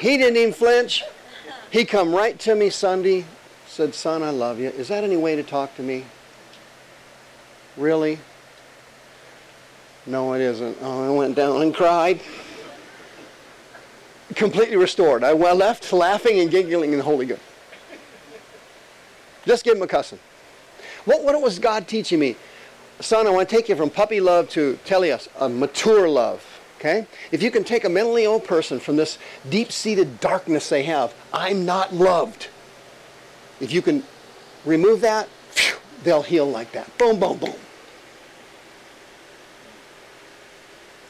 He didn't even flinch. He come right to me Sunday, said, son, I love you. Is that any way to talk to me? Really? No, it isn't. Oh, I went down and cried. Completely restored. I left laughing and giggling in the Holy Ghost. Just give him a cussing. What, what was God teaching me? Son, I want to take you from puppy love to teleos, a mature love. Okay? If you can take a mentally ill person from this deep-seated darkness they have, I'm not loved. If you can remove that, phew, they'll heal like that. Boom, boom, boom.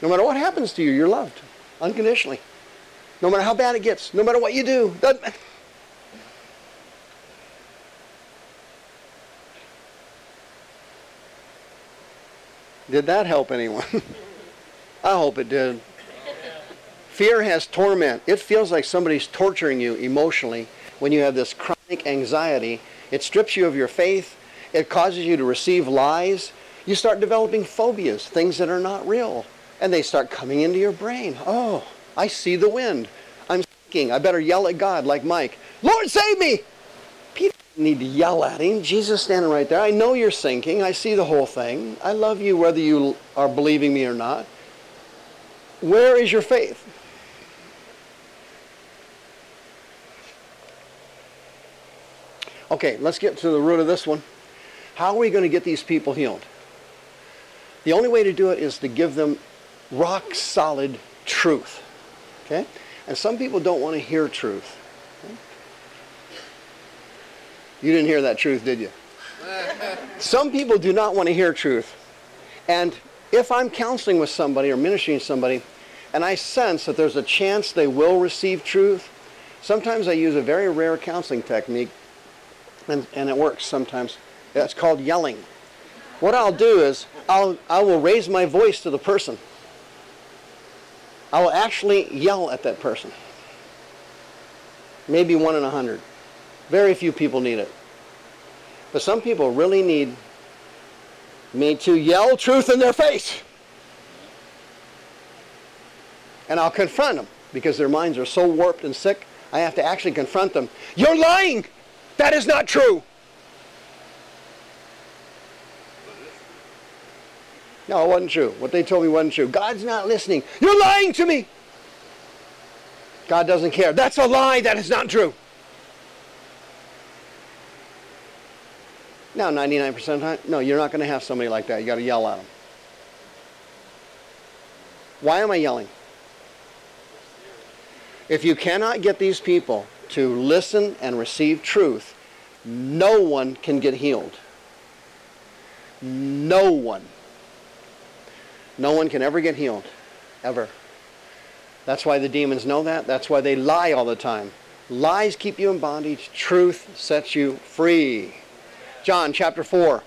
No matter what happens to you, you're loved unconditionally. No matter how bad it gets, no matter what you do. Did that help anyone? I hope it did. Fear has torment. It feels like somebody's torturing you emotionally when you have this chronic anxiety. It strips you of your faith. It causes you to receive lies. You start developing phobias, things that are not real. And they start coming into your brain. Oh, I see the wind. I'm sinking. I better yell at God like Mike. Lord, save me! People need to yell at him. Jesus standing right there. I know you're sinking. I see the whole thing. I love you whether you are believing me or not. Where is your faith? Okay, let's get to the root of this one. How are we going to get these people healed? The only way to do it is to give them rock solid truth. Okay? And some people don't want to hear truth. Okay? You didn't hear that truth, did you? some people do not want to hear truth. And if I'm counseling with somebody or ministering to somebody, and I sense that there's a chance they will receive truth, sometimes I use a very rare counseling technique, and, and it works sometimes. It's called yelling. What I'll do is I'll, I will raise my voice to the person. I will actually yell at that person. Maybe one in a hundred. Very few people need it. But some people really need me to yell truth in their face. And I'll confront them because their minds are so warped and sick. I have to actually confront them. You're lying! That is not true! No, it wasn't true. What they told me wasn't true. God's not listening. You're lying to me! God doesn't care. That's a lie. That is not true. Now, 99% of the time, no, you're not going to have somebody like that. You got to yell at them. Why am I yelling? If you cannot get these people to listen and receive truth, no one can get healed. No one. No one can ever get healed. Ever. That's why the demons know that. That's why they lie all the time. Lies keep you in bondage. Truth sets you free. John chapter 4.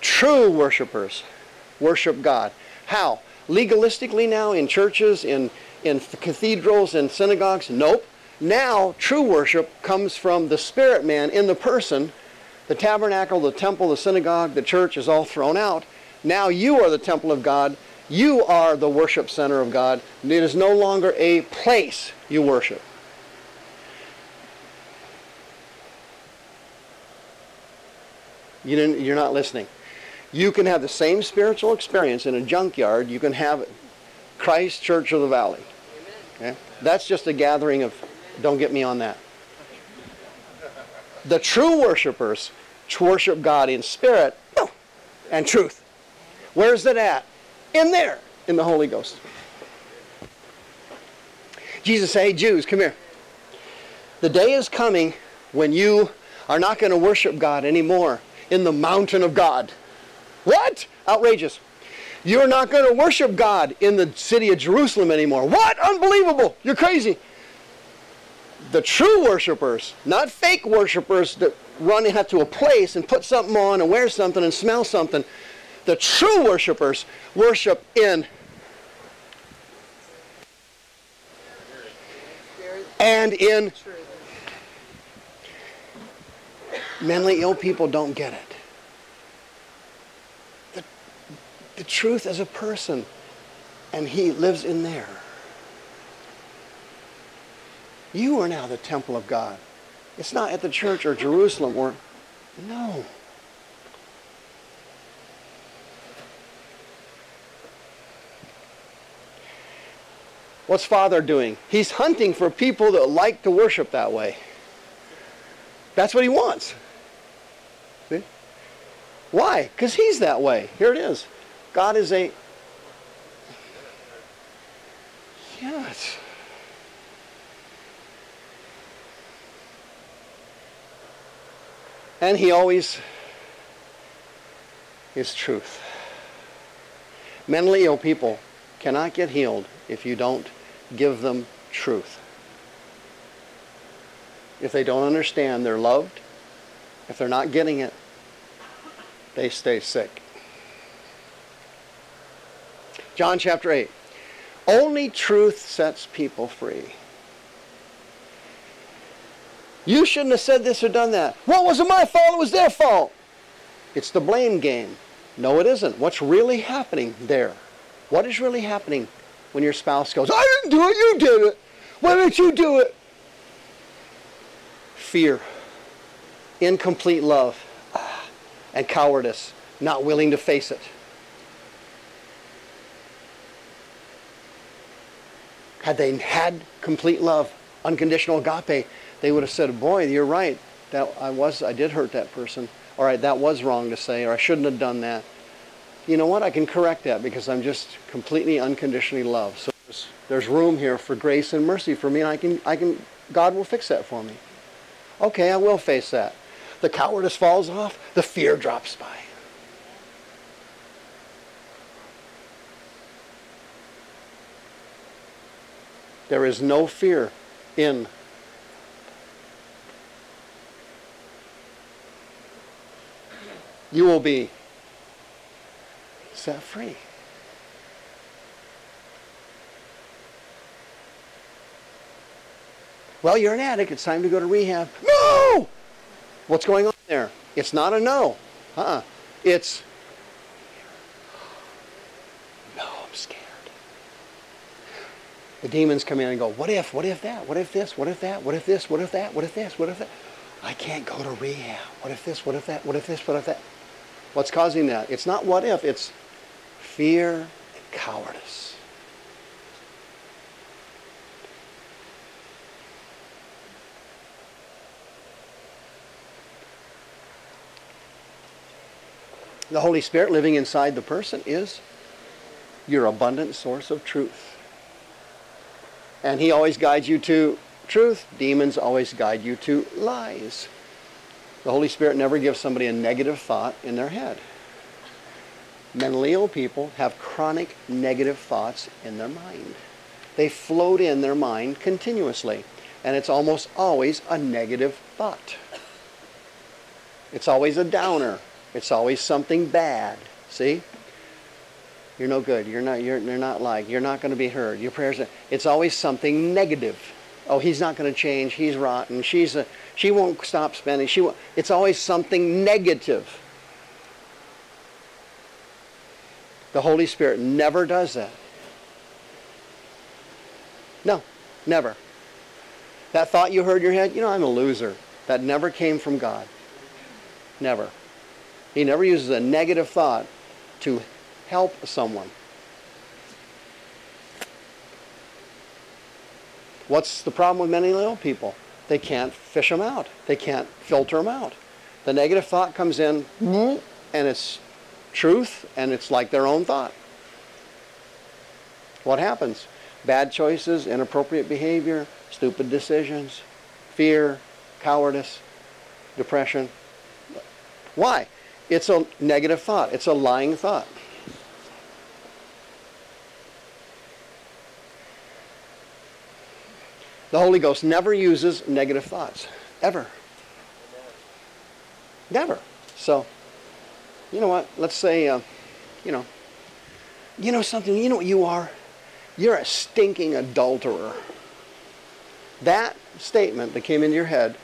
True worshipers worship God. How? Legalistically now in churches, in, in cathedrals and synagogues? Nope. Now, true worship comes from the spirit man in the person. The tabernacle, the temple, the synagogue, the church is all thrown out. Now you are the temple of God. You are the worship center of God. It is no longer a place you worship. You didn't, you're not listening. You can have the same spiritual experience in a junkyard. You can have Christ Church of the Valley. Okay? That's just a gathering of, don't get me on that. The true worshipers worship God in spirit and truth. Where's it at? In there, in the Holy Ghost. Jesus said, hey, Jews, come here. The day is coming when you are not going to worship God anymore in the mountain of God. What? Outrageous. You're not going to worship God in the city of Jerusalem anymore. What? Unbelievable. You're crazy. The true worshipers, not fake worshipers that run out to a place and put something on and wear something and smell something. The true worshipers worship in and in mentally ill people don't get it. The, the truth is a person, and he lives in there. You are now the temple of God. It's not at the church or Jerusalem or, no. What's Father doing? He's hunting for people that like to worship that way. That's what he wants. Why? Because he's that way. Here it is. God is a. Yes. And he always is truth. Mentally ill people cannot get healed if you don't give them truth. If they don't understand they're loved, if they're not getting it, they stay sick. John chapter 8. Only truth sets people free. You shouldn't have said this or done that. Well, it wasn't my fault, it was their fault. It's the blame game. No, it isn't. What's really happening there? What is really happening when your spouse goes, I didn't do it, you did it. Why didn't you do it? Fear, incomplete love, and cowardice, not willing to face it. Had they had complete love, unconditional agape, they would have said, boy, you're right. That I was, I did hurt that person. All right, that was wrong to say, or I shouldn't have done that you know what? I can correct that because I'm just completely unconditionally loved. So there's, there's room here for grace and mercy for me, and I can, I can, God will fix that for me. Okay, I will face that. The cowardice falls off, the fear drops by. There is no fear in you will be set free. Well, you're an addict. It's time to go to rehab. No! What's going on there? It's not a no. Uh-uh. It's, no, I'm scared. The demons come in and go, what if, what if that, what if this, what if that, what if this, what if that, what if this, what if that? I can't go to rehab. What if this, what if that, what if this, what if that? What's causing that? It's not what if, it's fear and cowardice. The Holy Spirit living inside the person is your abundant source of truth. And he always guides you to truth. Demons always guide you to lies. The Holy Spirit never gives somebody a negative thought in their head. Mentally ill people have chronic negative thoughts in their mind. They float in their mind continuously, and it's almost always a negative thought. It's always a downer. It's always something bad. See? You're no good. You're not, you're, you're not like. You're not going to be heard. Your prayers, it's always something negative. Oh, he's not going to change. He's rotten. She's a, she won't stop spending. She won't. It's always something negative. The Holy Spirit never does that. No, never. That thought you heard in your head, you know, I'm a loser. That never came from God. Never. He never uses a negative thought to help someone. What's the problem with mentally ill people? They can't fish them out. They can't filter them out. The negative thought comes in, hmm, and it's truth, and it's like their own thought. What happens? Bad choices, inappropriate behavior, stupid decisions, fear, cowardice, depression. Why? It's a negative thought. It's a lying thought. The Holy Ghost never uses negative thoughts. Ever. Never. So, you know what? Let's say, uh, you know, you know something? You know what you are? You're a stinking adulterer. That statement that came into your head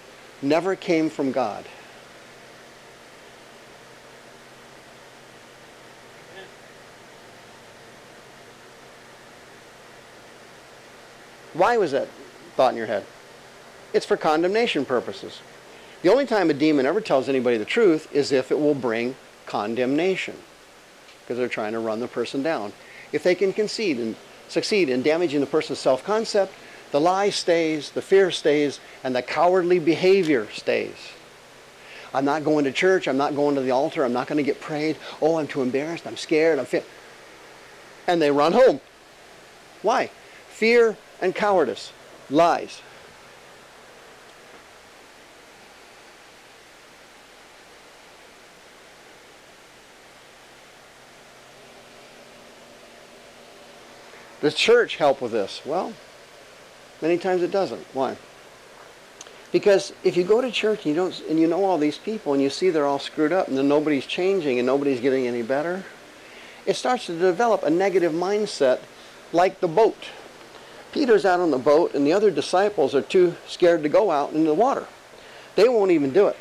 never came from God. Why was that thought in your head? It's for condemnation purposes. The only time a demon ever tells anybody the truth is if it will bring condemnation because they're trying to run the person down. If they can concede and succeed in damaging the person's self-concept, the lie stays, the fear stays, and the cowardly behavior stays. I'm not going to church. I'm not going to the altar. I'm not going to get prayed. Oh, I'm too embarrassed. I'm scared. I'm fit. And they run home. Why? Fear and cowardice. Lies. Does church help with this? Well, many times it doesn't. Why? Because if you go to church and you don't and you know all these people and you see they're all screwed up and then nobody's changing and nobody's getting any better, it starts to develop a negative mindset like the boat. Peter's out on the boat and the other disciples are too scared to go out into the water. They won't even do it.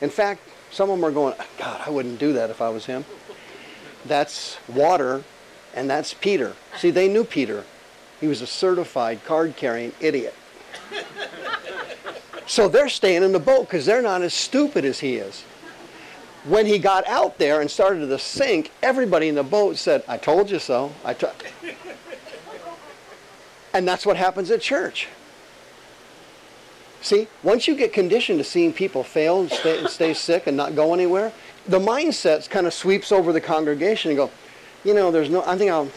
In fact, some of them are going, God, I wouldn't do that if I was him. That's water and that's Peter. See, they knew Peter. He was a certified card-carrying idiot. so they're staying in the boat because they're not as stupid as he is. When he got out there and started to sink, everybody in the boat said, I told you so. I t-. and that's what happens at church. See, once you get conditioned to seeing people fail and stay, and stay sick and not go anywhere, the mindset kind of sweeps over the congregation and go, you know, there's no, I think I'll,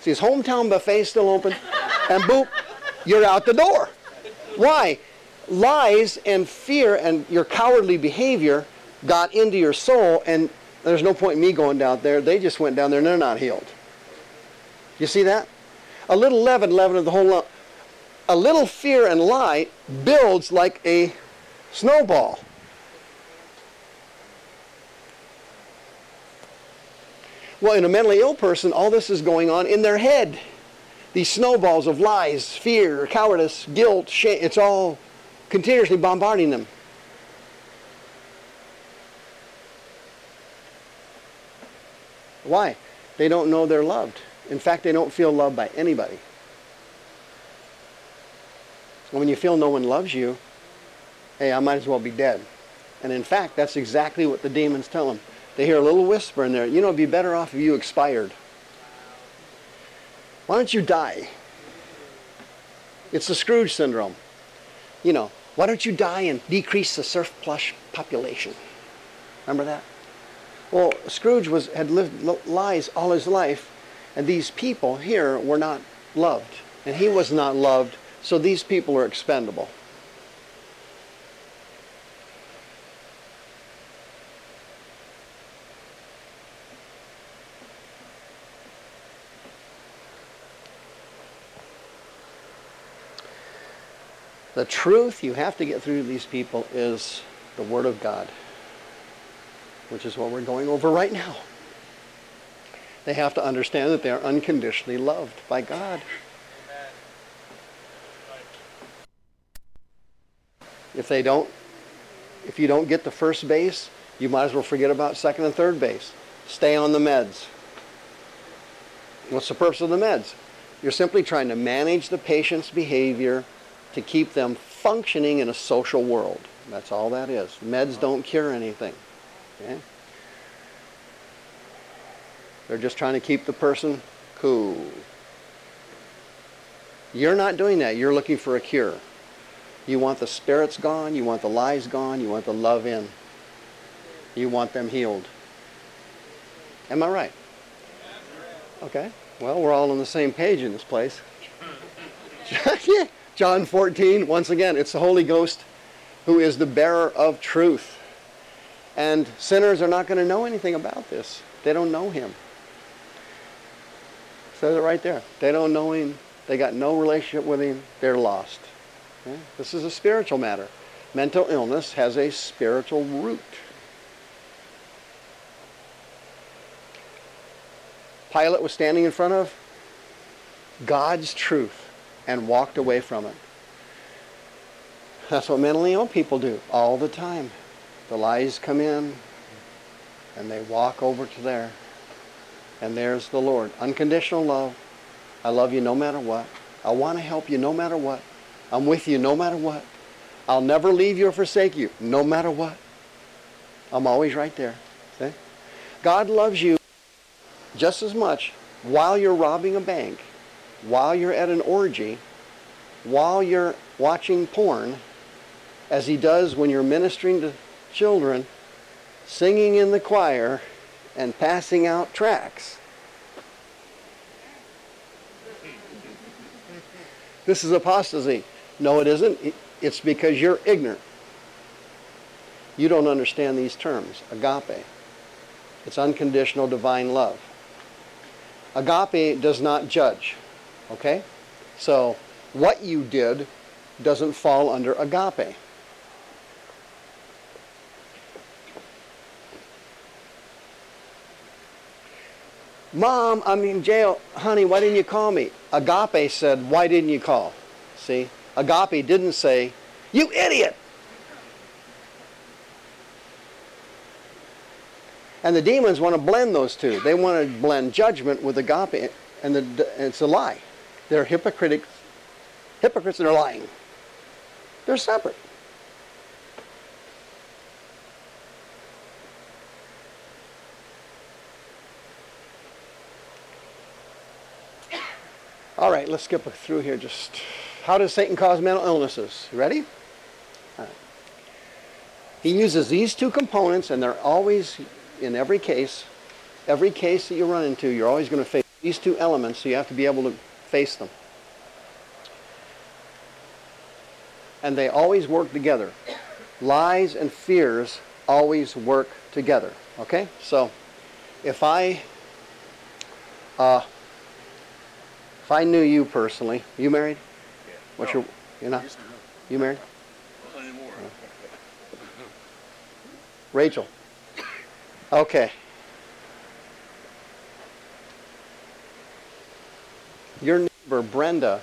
see his hometown buffet still open, and boop, you're out the door. Why? Lies and fear and your cowardly behavior got into your soul, and there's no point in me going down there. They just went down there and they're not healed. You see that? A little leaven, leaven of the whole lump. A little fear and lie builds like a snowball. Well, in a mentally ill person, all this is going on in their head. These snowballs of lies, fear, cowardice, guilt, shame, it's all continuously bombarding them. Why? They don't know they're loved. In fact, they don't feel loved by anybody. And when you feel no one loves you, hey, I might as well be dead. And in fact, that's exactly what the demons tell them. They hear a little whisper in there, you know, it'd be better off if you expired. Why don't you die? It's the Scrooge syndrome. You know, why don't you die and decrease the surplus population? Remember that? Well, Scrooge was, had lived lies all his life, and these people here were not loved. And he was not loved, so these people are expendable. The truth you have to get through to these people is the Word of God, which is what we're going over right now. They have to understand that they are unconditionally loved by God. If they don't, if you don't get the first base, you might as well forget about second and third base. Stay on the meds. What's the purpose of the meds? You're simply trying to manage the patient's behavior to keep them functioning in a social world. That's all that is. Meds don't cure anything. Okay? They're just trying to keep the person cool. You're not doing that. You're looking for a cure. You want the spirits gone. You want the lies gone. You want the love in. You want them healed. Am I right? Okay. Well, we're all on the same page in this place. John 14, once again, it's the Holy Ghost who is the bearer of truth. And sinners are not going to know anything about this. They don't know him. Says it right there. They don't know him. They got no relationship with him. They're lost. Okay? This is a spiritual matter. Mental illness has a spiritual root. Pilate was standing in front of God's truth and walked away from it. That's what mentally ill people do all the time. The lies come in and they walk over to there and there's the Lord. Unconditional love. I love you no matter what. I want to help you no matter what. I'm with you no matter what. I'll never leave you or forsake you no matter what. I'm always right there. See? God loves you just as much while you're robbing a bank, while you're at an orgy, while you're watching porn, as he does when you're ministering to children, singing in the choir, and passing out tracts. This is apostasy. No, it isn't. It's because you're ignorant. You don't understand these terms. Agape. It's unconditional divine love. Agape does not judge. Okay? So, what you did doesn't fall under agape. Mom, I'm in jail. Honey, why didn't you call me? Agape said, Why didn't you call? See? Agape didn't say, You idiot! And the demons want to blend those two. They want to blend judgment with agape, and, the, and it's a lie. They're hypocritic, hypocrites and they're lying. They're separate. All right, let's skip through here. Just how does Satan cause mental illnesses? Ready? He uses these two components, and they're always, in every case, every case that you run into, you're always going to face these two elements, so you have to be able to face them. And they always work together. Lies and fears always work together. Okay? So, if I uh, if I knew you personally, you married? Yeah. What's No. your, you're not? You married? Not anymore. Rachel. Okay. Your neighbor, Brenda,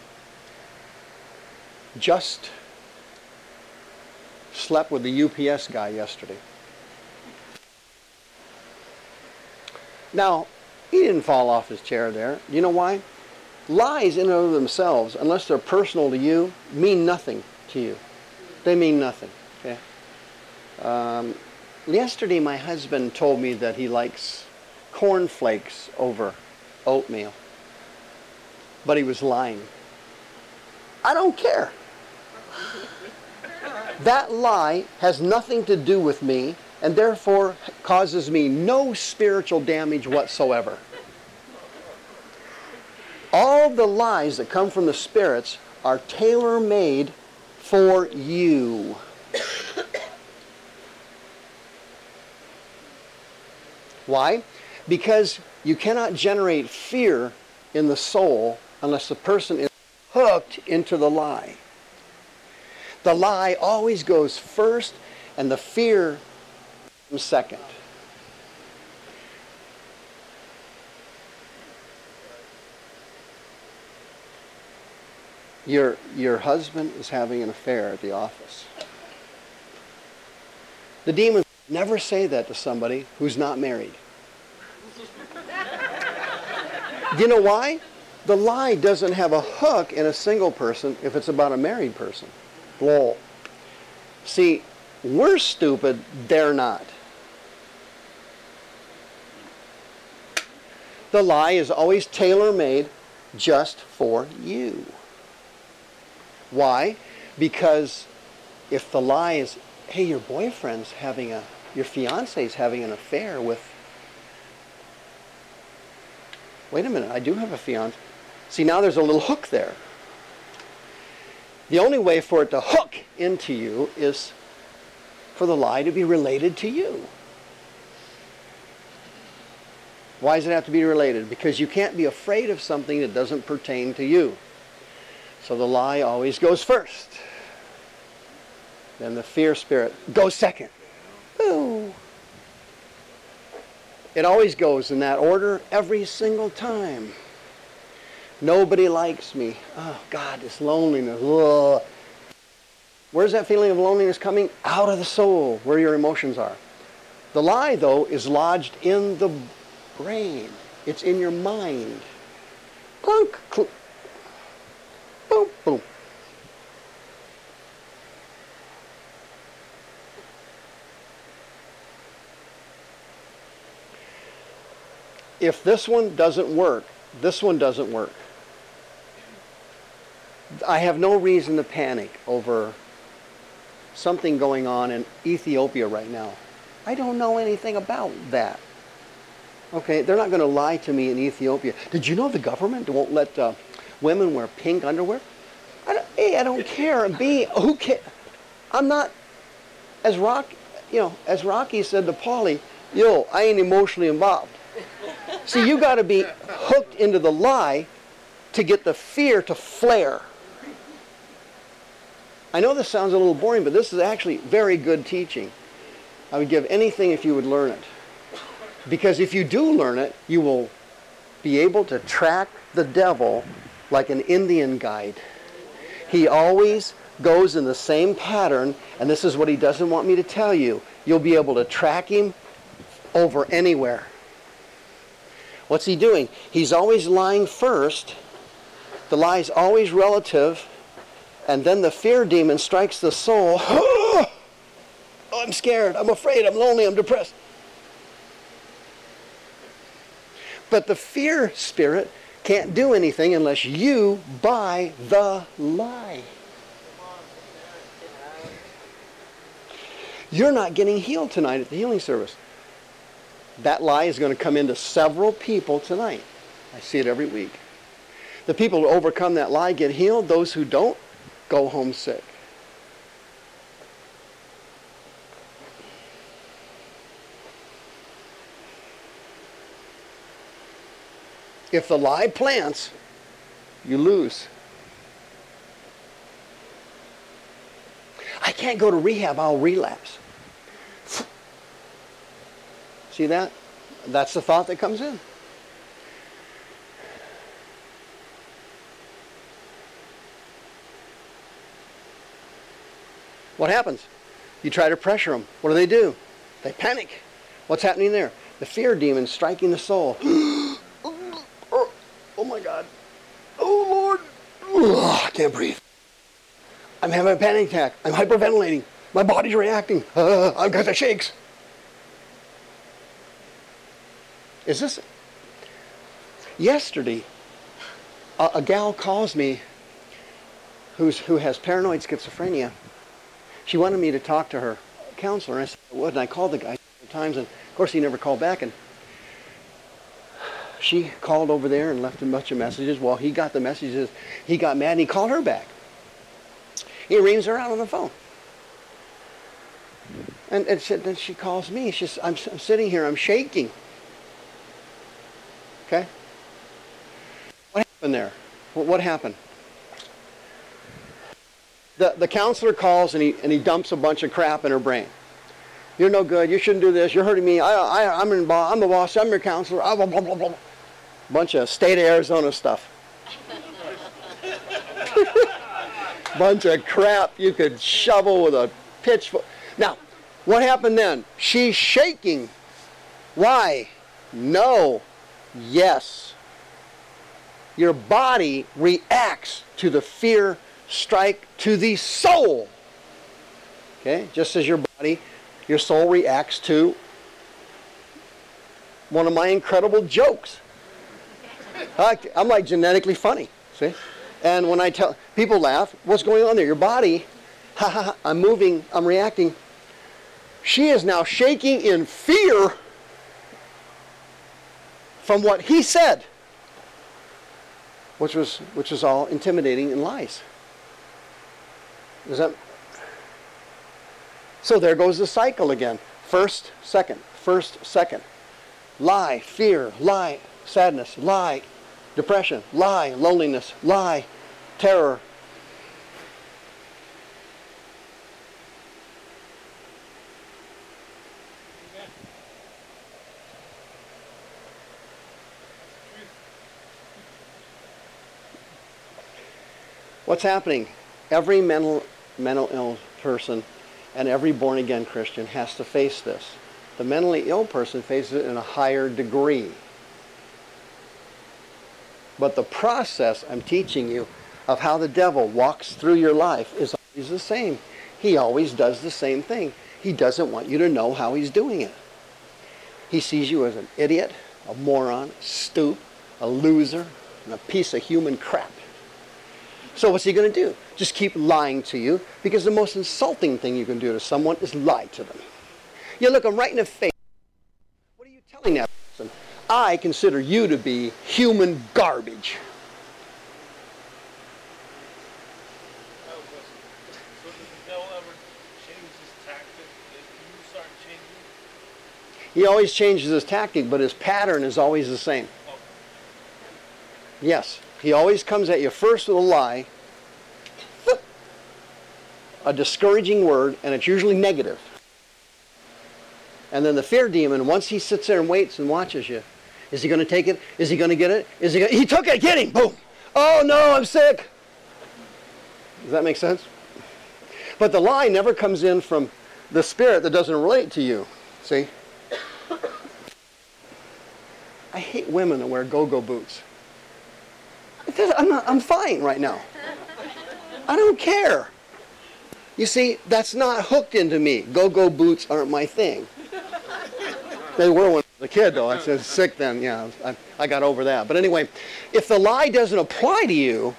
just slept with the UPS guy yesterday. Now, he didn't fall off his chair there. You know why? Lies in and of themselves, unless they're personal to you, mean nothing to you. They mean nothing. Okay. Um, yesterday, my husband told me that he likes cornflakes over oatmeal, but he was lying. I don't care. That lie has nothing to do with me and therefore causes me no spiritual damage whatsoever. All the lies that come from the spirits are tailor made for you. Why? Because you cannot generate fear in the soul unless the person is hooked into the lie. The lie always goes first and the fear comes second. Your, your husband is having an affair at the office. The demons never say that to somebody who's not married. Do you know why? The lie doesn't have a hook in a single person if it's about a married person. Lol. See, we're stupid, they're not. The lie is always tailor-made just for you. Why? Because if the lie is, hey, your boyfriend's having a, your fiance's having an affair with, wait a minute, I do have a fiance. See, now there's a little hook there. The only way for it to hook into you is for the lie to be related to you. Why does it have to be related? Because you can't be afraid of something that doesn't pertain to you. So the lie always goes first. Then the fear spirit goes second. Ooh. It always goes in that order every single time. Nobody likes me. Oh, God, this loneliness. Ugh. Where's that feeling of loneliness coming? Out of the soul, where your emotions are. The lie, though, is lodged in the brain. It's in your mind. Clunk, clunk. Boom, boom. If this one doesn't work, this one doesn't work. I have no reason to panic over something going on in Ethiopia right now. I don't know anything about that. Okay, they're not going to lie to me in Ethiopia. Did you know the government won't let uh, women wear pink underwear? I don't, a, I don't care. And B, who cares? I'm not, as Rock, you know, as Rocky said to Paulie, yo, I ain't emotionally involved. See, you got to be hooked into the lie to get the fear to flare. I know this sounds a little boring, but this is actually very good teaching. I would give anything if you would learn it. Because if you do learn it, you will be able to track the devil like an Indian guide. He always goes in the same pattern, and this is what he doesn't want me to tell you. You'll be able to track him over anywhere. What's he doing? He's always lying first. The lie is always relative. And then the fear demon strikes the soul. oh, I'm scared. I'm afraid. I'm lonely. I'm depressed. But the fear spirit can't do anything unless you buy the lie. You're not getting healed tonight at the healing service. That lie is going to come into several people tonight. I see it every week. The people who overcome that lie get healed. Those who don't go home sick. If the lie plants, you lose. I can't go to rehab, I'll relapse. See that? That's the thought that comes in. What happens? You try to pressure them. What do they do? They panic. What's happening there? The fear demon striking the soul. oh, my God. Oh Lord. Ugh, I can't breathe. I'm having a panic attack. I'm hyperventilating. My body's reacting. Uh, I've got the shakes. Is this? Yesterday, a, a gal calls me who's, who has paranoid schizophrenia. She wanted me to talk to her counselor. And I said, I would. And I called the guy times, and of course he never called back. And she called over there and left a bunch of messages. Well, he got the messages. He got mad and he called her back. He rings her out on the phone. And, and then she calls me. She's, I'm, I'm sitting here. I'm shaking. Okay? What happened there? What, what happened? the, the counselor calls and he, and he dumps a bunch of crap in her brain. You're no good. You shouldn't do this. You're hurting me. I, I, I'm, in, I'm the boss. I'm your counselor. Ah, blah, blah, blah, blah. Bunch of state of Arizona stuff. bunch of crap you could shovel with a pitchfork. Now, what happened then? She's shaking. Why? No. Yes. Your body reacts to the fear strike to the soul. Okay? Just as your body, your soul reacts to one of my incredible jokes. I'm like genetically funny. See? And when I tell people laugh, what's going on there? Your body, ha ha, ha I'm moving, I'm reacting. She is now shaking in fear from what he said, which was which was all intimidating and lies. Is that so there goes the cycle again. First, second, first, second. Lie, fear, lie, sadness, lie, depression, lie, loneliness, lie, terror. What's happening? Every mental, mental ill person and every born again Christian has to face this. The mentally ill person faces it in a higher degree. But the process I'm teaching you of how the devil walks through your life is always the same. He always does the same thing. He doesn't want you to know how he's doing it. He sees you as an idiot, a moron, a stoop, a loser, and a piece of human crap. So what's he going to do? Just keep lying to you because the most insulting thing you can do to someone is lie to them. You look them right in the face. What are you telling that person? I consider you to be human garbage. He always changes his tactic, but his pattern is always the same. Yes, he always comes at you first with a lie, a discouraging word, and it's usually negative. And then the fear demon, once he sits there and waits and watches you, is he going to take it? Is he going to get it? Is he? Gonna, he took it. Get him! Boom! Oh no, I'm sick. Does that make sense? But the lie never comes in from the spirit that doesn't relate to you. See? I hate women that wear go-go boots. I'm, not, I'm fine right now. I don't care. You see, that's not hooked into me. Go-go boots aren't my thing. They were when I was a kid, though. I was sick then. Yeah, I, I got over that. But anyway, if the lie doesn't apply to you,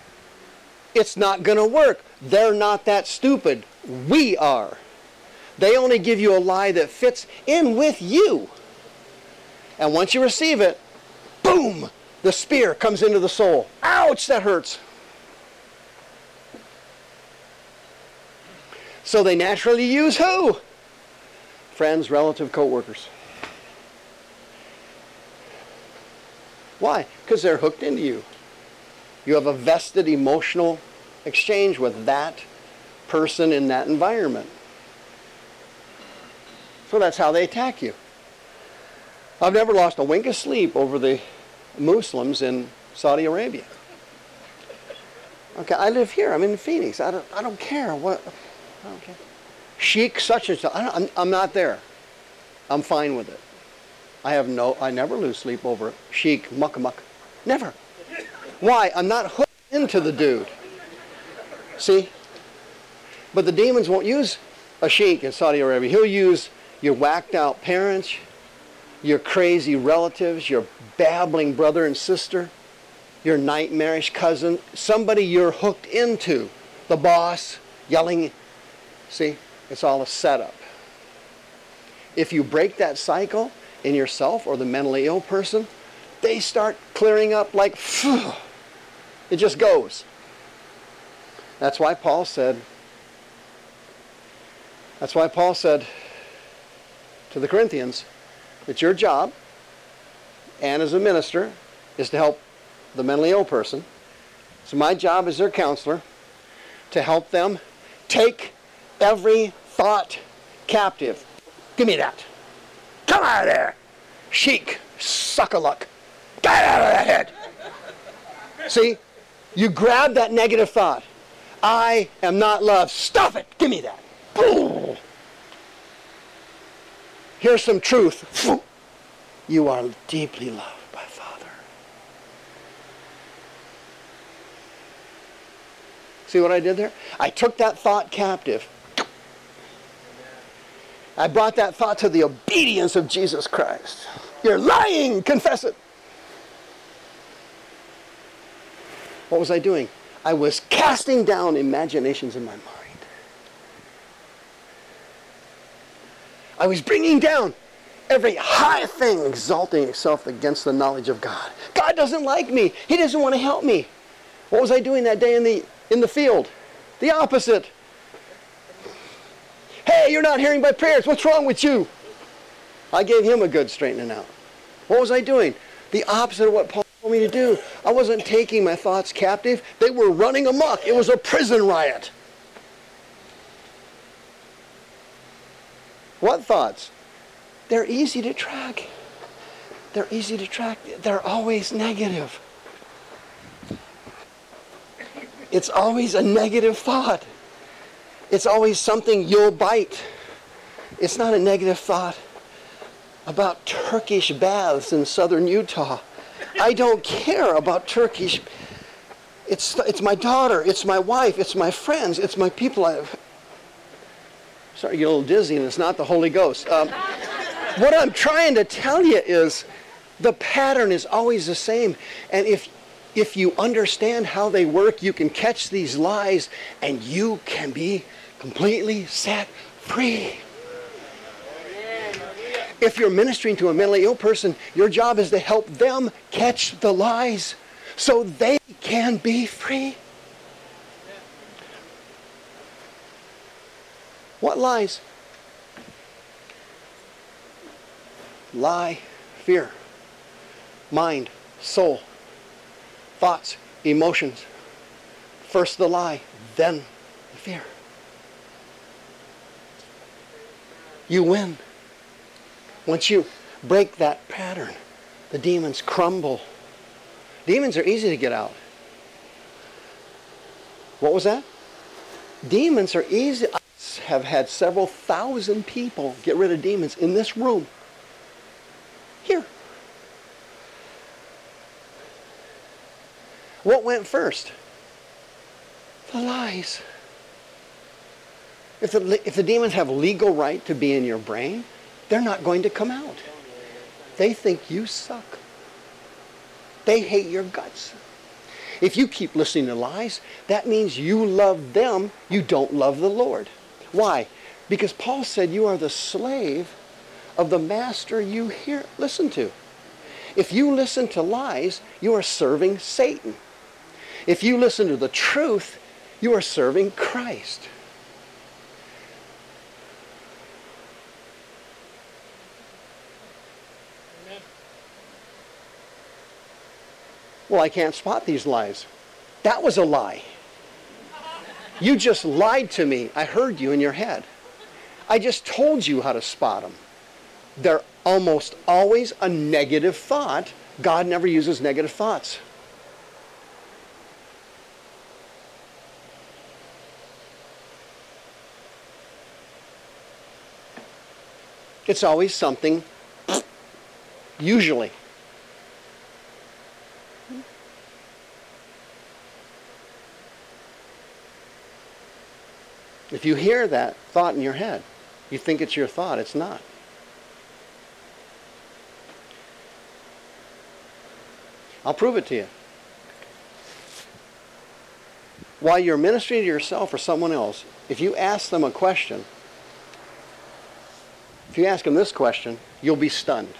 it's not going to work. They're not that stupid. We are. They only give you a lie that fits in with you. And once you receive it, boom, the spear comes into the soul. Ouch, that hurts. So they naturally use who? Friends, relative, co-workers. Why? Because they're hooked into you. You have a vested emotional exchange with that person in that environment. So that's how they attack you. I've never lost a wink of sleep over the Muslims in Saudi Arabia. Okay, I live here. I'm in Phoenix. I don't, I don't care. What? I don't care. Sheikh such and such. I'm, I'm not there. I'm fine with it. I have no, I never lose sleep over Sheikh muck muck. Never. Why? I'm not hooked into the dude. See? But the demons won't use a sheikh in Saudi Arabia. He'll use your whacked out parents, your crazy relatives, your babbling brother and sister, your nightmarish cousin, somebody you're hooked into, the boss yelling. See, it's all a setup. If you break that cycle in yourself or the mentally ill person, they start clearing up like, phew, it just goes. That's why Paul said, that's why Paul said to the Corinthians, it's your job, and as a minister, is to help the mentally ill person. So my job as their counselor to help them Take every thought captive. Give me that. Come out of there. Chic. Suck a luck. Get out of that head. See? You grab that negative thought. I am not loved. Stop it. Give me that. Boom. Here's some truth. You are deeply loved by Father. See what I did there? I took that thought captive. I brought that thought to the obedience of Jesus Christ. You're lying. Confess it. What was I doing? I was casting down imaginations in my mind. I was bringing down every high thing exalting itself against the knowledge of God. God doesn't like me. He doesn't want to help me. What was I doing that day in the, in the field? The opposite. Hey, you're not hearing my prayers. What's wrong with you? I gave him a good straightening out. What was I doing? The opposite of what Paul told me to do. I wasn't taking my thoughts captive. They were running amok. It was a prison riot. What thoughts? They're easy to track. They're easy to track. They're always negative. It's always a negative thought. It's always something you'll bite. It's not a negative thought about Turkish baths in southern Utah. I don't care about Turkish. It's, it's my daughter, it's my wife, it's my friends, it's my people. I, sorry, you get a little dizzy, and it's not the Holy Ghost. Um, what I'm trying to tell you is the pattern is always the same. And if, if you understand how they work, you can catch these lies and you can be completely set free. If you're ministering to a mentally ill person, your job is to help them catch the lies so they can be free. What lies? Lie, fear, mind, soul, thoughts, emotions. First the lie, then the fear. You win. Once you break that pattern, the demons crumble. Demons are easy to get out. What was that? Demons are easy. Have had several thousand people get rid of demons in this room. Here. What went first? The lies. If the, if the demons have legal right to be in your brain, they're not going to come out. They think you suck. They hate your guts. If you keep listening to lies, that means you love them, you don't love the Lord. Why? Because Paul said you are the slave of the master you hear listen to. If you listen to lies, you are serving Satan. If you listen to the truth, you are serving Christ. Well, I can't spot these lies. That was a lie. You just lied to me. I heard you in your head. I just told you how to spot them. They're almost always a negative thought. God never uses negative thoughts. It's always something, usually. If you hear that thought in your head, you think it's your thought. It's not. I'll prove it to you. While you're ministering to yourself or someone else, if you ask them a question, if you ask them this question, you'll be stunned.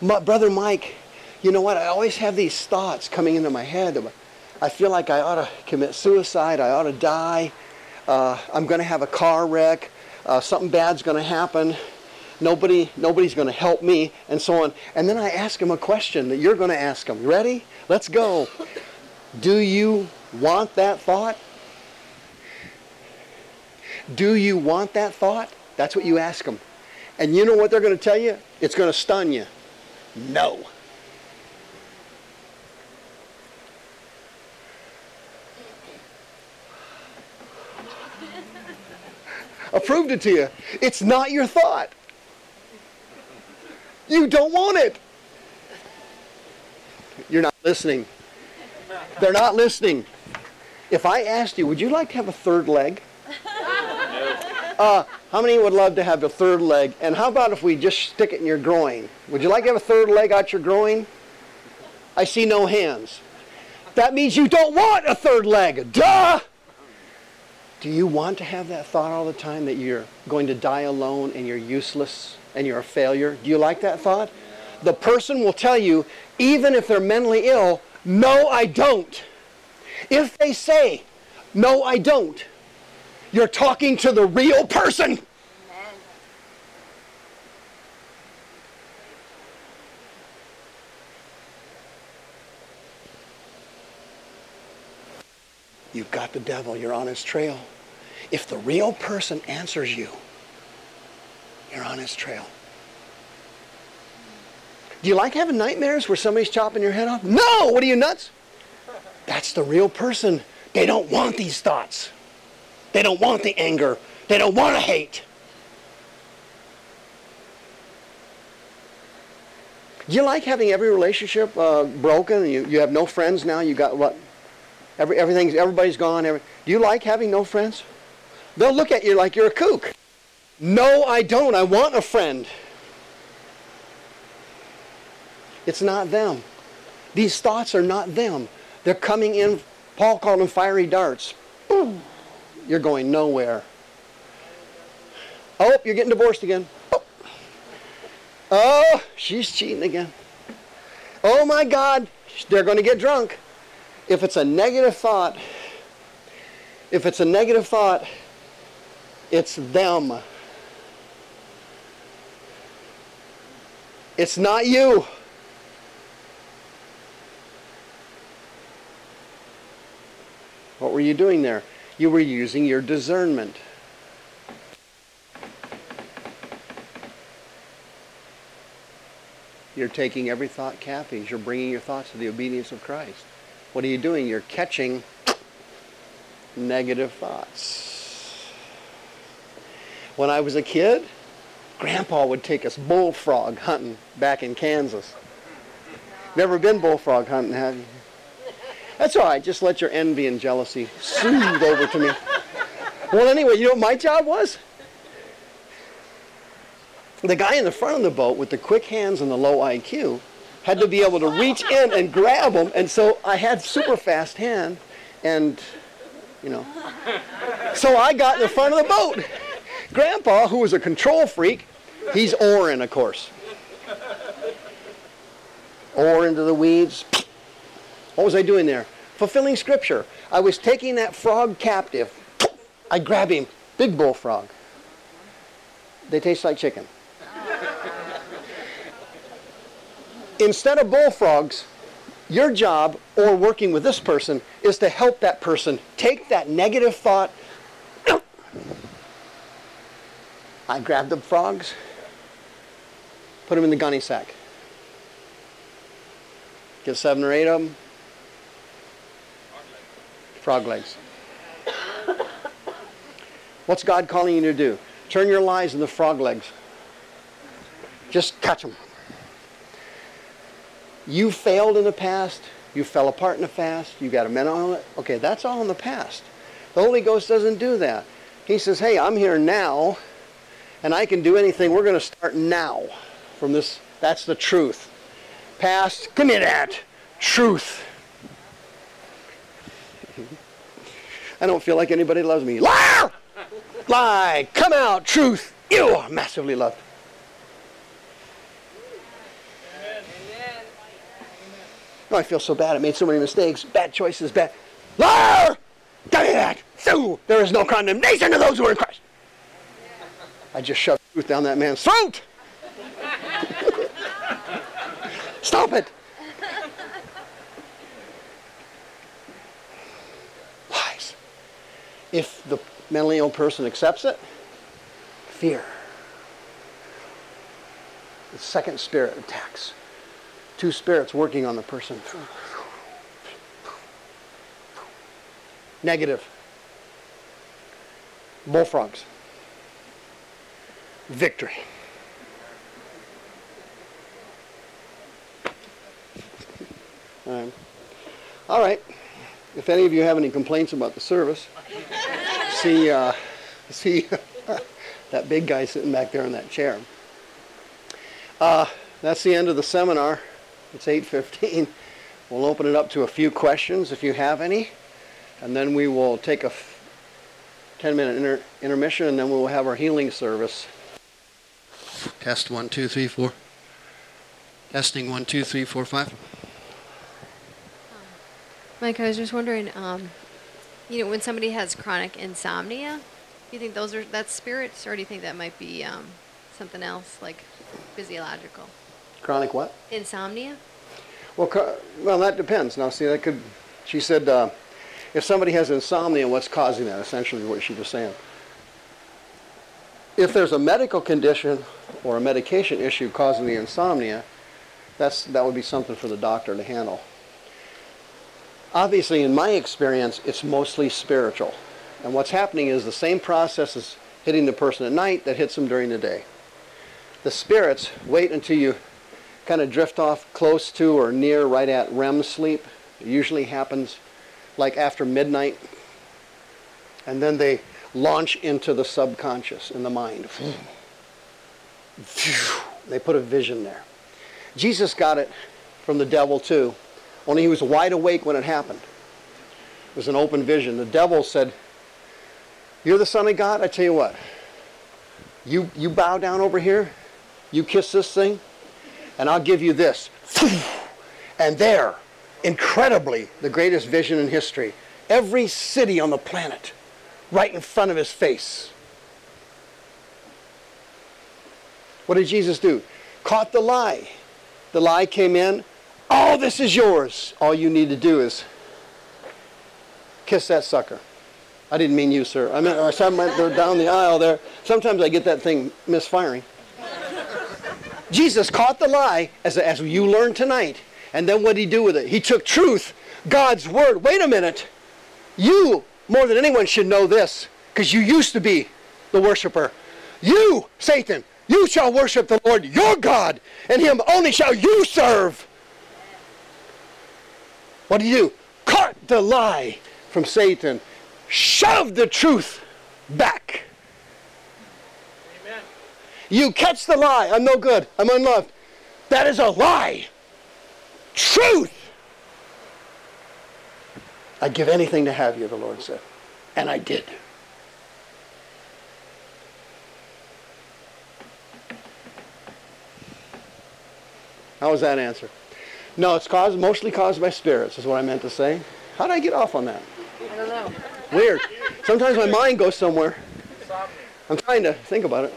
My, Brother Mike, you know what? I always have these thoughts coming into my head. I feel like I ought to commit suicide. I ought to die. Uh, I'm going to have a car wreck. Uh, something bad's going to happen nobody, nobody's going to help me, and so on. And then I ask him a question that you're going to ask him. Ready? Let's go. Do you want that thought? Do you want that thought? That's what you ask them. And you know what they're going to tell you? It's going to stun you. No. I proved it to you. It's not your thought. You don't want it. You're not listening. They're not listening. If I asked you, would you like to have a third leg? Uh, how many would love to have a third leg? And how about if we just stick it in your groin? Would you like to have a third leg out your groin? I see no hands. That means you don't want a third leg. Duh! Do you want to have that thought all the time that you're going to die alone and you're useless and you're a failure? Do you like that thought? The person will tell you, even if they're mentally ill, no, I don't. If they say, no, I don't, you're talking to the real person. You've got the devil. You're on his trail. If the real person answers you, you're on his trail. Do you like having nightmares where somebody's chopping your head off? No! What are you, nuts? That's the real person. They don't want these thoughts. They don't want the anger. They don't want to hate. Do you like having every relationship uh, broken? You, you have no friends now. You got what? Every, everything's, everybody's gone. Every, do you like having no friends? They'll look at you like you're a kook. No, I don't. I want a friend. It's not them. These thoughts are not them. They're coming in, Paul called them fiery darts. Boom. You're going nowhere. Oh, you're getting divorced again. Oh, oh she's cheating again. Oh my God, they're going to get drunk. If it's a negative thought, if it's a negative thought, it's them. It's not you. What were you doing there? You were using your discernment. You're taking every thought captive. You're bringing your thoughts to the obedience of Christ. What are you doing? You're catching negative thoughts. When I was a kid, Grandpa would take us bullfrog hunting back in Kansas. Never been bullfrog hunting, have you? That's all right. Just let your envy and jealousy soothe over to me. Well, anyway, you know what my job was? The guy in the front of the boat with the quick hands and the low IQ had to be able to reach in and grab them, and so I had super fast hand, and you know. So I got in the front of the boat. Grandpa, who was a control freak, he's oaring, of course. Oar into the weeds. What was I doing there? Fulfilling scripture. I was taking that frog captive. I grab him. Big bullfrog. They taste like chicken. Instead of bullfrogs, your job or working with this person is to help that person take that negative thought. I grab the frogs, put them in the gunny sack. Get seven or eight of them, frog legs. What's God calling you to do? Turn your lives into frog legs. Just catch them. You failed in the past. You fell apart in the past. You got a mental illness. Okay, that's all in the past. The Holy Ghost doesn't do that. He says, hey, I'm here now, and I can do anything. We're going to start now from this. That's the truth. Past, give me that. Truth. I don't feel like anybody loves me. Liar! Lie! Come out! Truth! You are massively loved. Oh, I feel so bad. I made so many mistakes, bad choices, bad. Liar! Tell me that! So, there is no condemnation to those who are in Christ. I just shoved truth down that man's throat. Stop it. If the mentally ill person accepts it, fear. The second spirit attacks. Two spirits working on the person. Negative. Bullfrogs. Victory. All right. All right. If any of you have any complaints about the service, see, uh, see that big guy sitting back there in that chair. Uh, that's the end of the seminar. It's 8.15. We'll open it up to a few questions if you have any. And then we will take a 10-minute inter intermission, and then we'll have our healing service. Test one, two, three, four. Testing one, two, three, four, five. Mike, I was just wondering, um, you know, when somebody has chronic insomnia, do you think those are that's spirits, or do you think that might be um, something else, like physiological? Chronic what? Insomnia. Well, well, that depends. Now, see, that could. She said, uh, if somebody has insomnia, what's causing that? Essentially, what she was saying. If there's a medical condition or a medication issue causing the insomnia, that's that would be something for the doctor to handle. Obviously, in my experience, it's mostly spiritual. And what's happening is the same process is hitting the person at night that hits them during the day. The spirits wait until you kind of drift off close to or near right at REM sleep. It usually happens like after midnight. And then they launch into the subconscious in the mind. Hmm. They put a vision there. Jesus got it from the devil too. Only he was wide awake when it happened. It was an open vision. The devil said, You're the Son of God? I tell you what. You, you bow down over here, you kiss this thing, and I'll give you this. And there, incredibly, the greatest vision in history. Every city on the planet, right in front of his face. What did Jesus do? Caught the lie. The lie came in, all this is yours. All you need to do is kiss that sucker. I didn't mean you, sir. I meant I meant down the aisle there. Sometimes I get that thing misfiring. Jesus caught the lie, as, as you learned tonight. And then what did he do with it? He took truth, God's word. Wait a minute. You, more than anyone, should know this, because you used to be the worshiper. You, Satan, you shall worship the Lord your God, and him only shall you serve. What do you do? Cart the lie from Satan. Shove the truth back. Amen. You catch the lie. I'm no good. I'm unloved. That is a lie. Truth. I'd give anything to have you, the Lord said. And I did. How was that answer? No, it's caused mostly caused by spirits, is what I meant to say. How did I get off on that? I don't know. Weird. Sometimes my mind goes somewhere. I'm trying to think about it.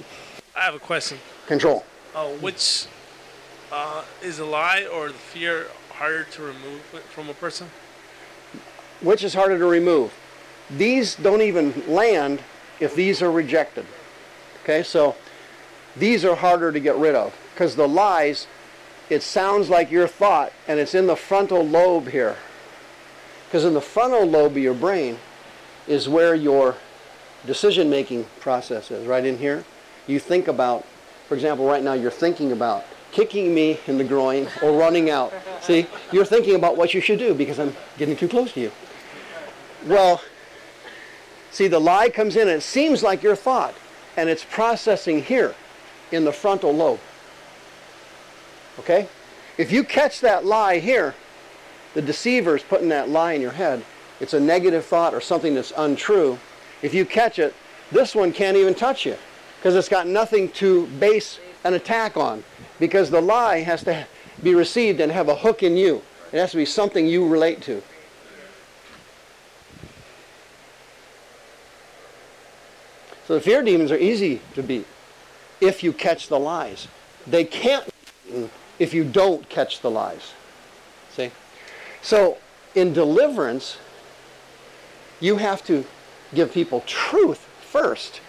I have a question. Control. Uh, which uh, is a lie or the fear harder to remove from a person? Which is harder to remove? These don't even land if these are rejected. Okay, so these are harder to get rid of because the lies it sounds like your thought, and it's in the frontal lobe here. Because in the frontal lobe of your brain is where your decision making process is, right in here. You think about, for example, right now you're thinking about kicking me in the groin or running out. See, you're thinking about what you should do because I'm getting too close to you. Well, see, the lie comes in and it seems like your thought, and it's processing here in the frontal lobe. Okay? If you catch that lie here, the deceiver is putting that lie in your head. It's a negative thought or something that's untrue. If you catch it, this one can't even touch you because it's got nothing to base an attack on because the lie has to be received and have a hook in you. It has to be something you relate to. So the fear demons are easy to beat if you catch the lies. They can't if you don't catch the lies. See? So in deliverance, you have to give people truth first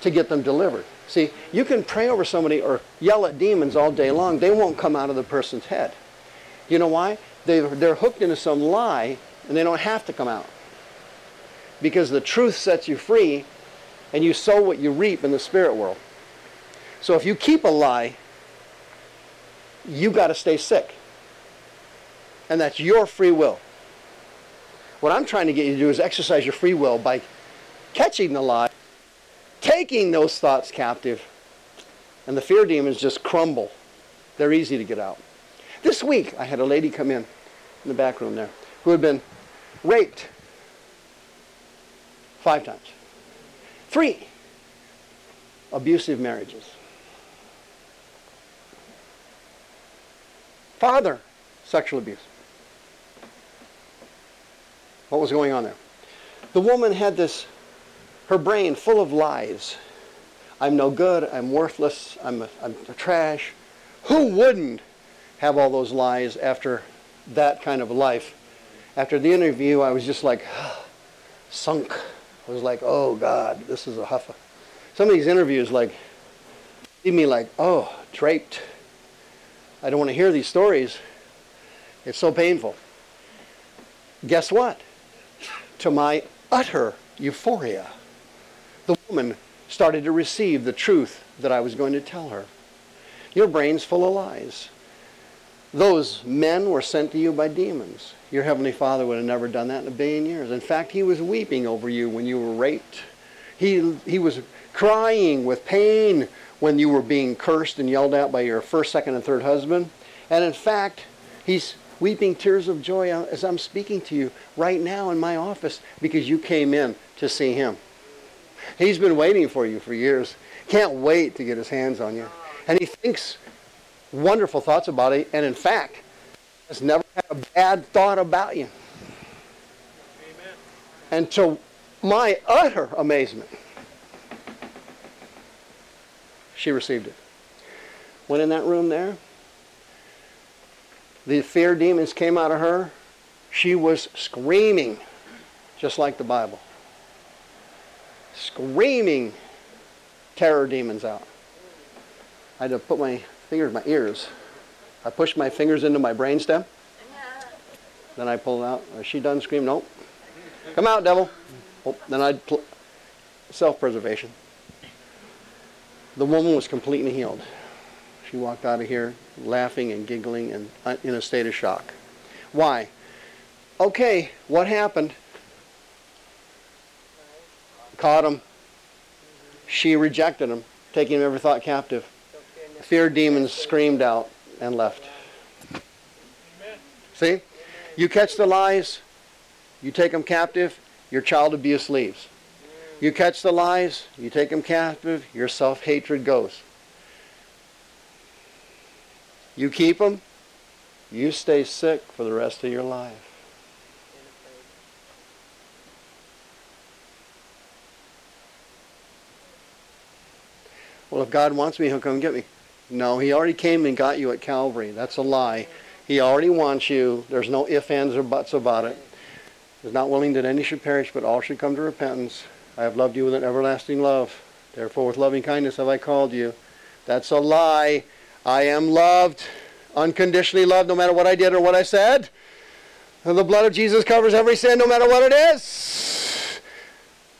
to get them delivered. See, you can pray over somebody or yell at demons all day long. They won't come out of the person's head. You know why? They, they're hooked into some lie and they don't have to come out. Because the truth sets you free and you sow what you reap in the spirit world. So if you keep a lie, you got to stay sick. And that's your free will. What I'm trying to get you to do is exercise your free will by catching the lie, taking those thoughts captive, and the fear demons just crumble. They're easy to get out. This week, I had a lady come in, in the back room there, who had been raped five times. Three abusive marriages. Father, sexual abuse. What was going on there? The woman had this, her brain full of lies. I'm no good, I'm worthless, I'm, a, I'm a trash. Who wouldn't have all those lies after that kind of life? After the interview, I was just like, sunk. I was like, oh God, this is a huffa. Some of these interviews, like, leave me like, oh, draped. I don't want to hear these stories. It's so painful. Guess what? To my utter euphoria, the woman started to receive the truth that I was going to tell her. Your brain's full of lies. Those men were sent to you by demons. Your Heavenly Father would have never done that in a billion years. In fact, He was weeping over you when you were raped. He, he was crying with pain when you were being cursed and yelled at by your first, second, and third husband. And in fact, He's weeping tears of joy as I'm speaking to you right now in my office because you came in to see Him. He's been waiting for you for years. Can't wait to get His hands on you. And He thinks wonderful thoughts about it, and in fact, has never had a bad thought about you. Amen. And to my utter amazement, she received it. Went in that room there. The fear demons came out of her. She was screaming, just like the Bible. Screaming terror demons out. I had to put my fingers in my ears. I pushed my fingers into my brainstem. Then I pulled out. Is she done screaming? Nope. Come out, devil. Oh, then I'd self-preservation. The woman was completely healed. She walked out of here laughing and giggling and uh, in a state of shock. Why? Okay, what happened? Caught him. She rejected him, taking every thought captive. Fear demons screamed out and left. See? You catch the lies, you take them captive, your child abuse leaves. You catch the lies, you take them captive, your self-hatred goes. You keep them, you stay sick for the rest of your life. Well, if God wants me, he'll come get me. No, he already came and got you at Calvary. That's a lie. He already wants you. There's no ifs, ands, or buts about it. He's not willing that any should perish, but all should come to repentance. I have loved you with an everlasting love. Therefore, with loving kindness have I called you. That's a lie. I am loved, unconditionally loved, no matter what I did or what I said. And the blood of Jesus covers every sin, no matter what it is.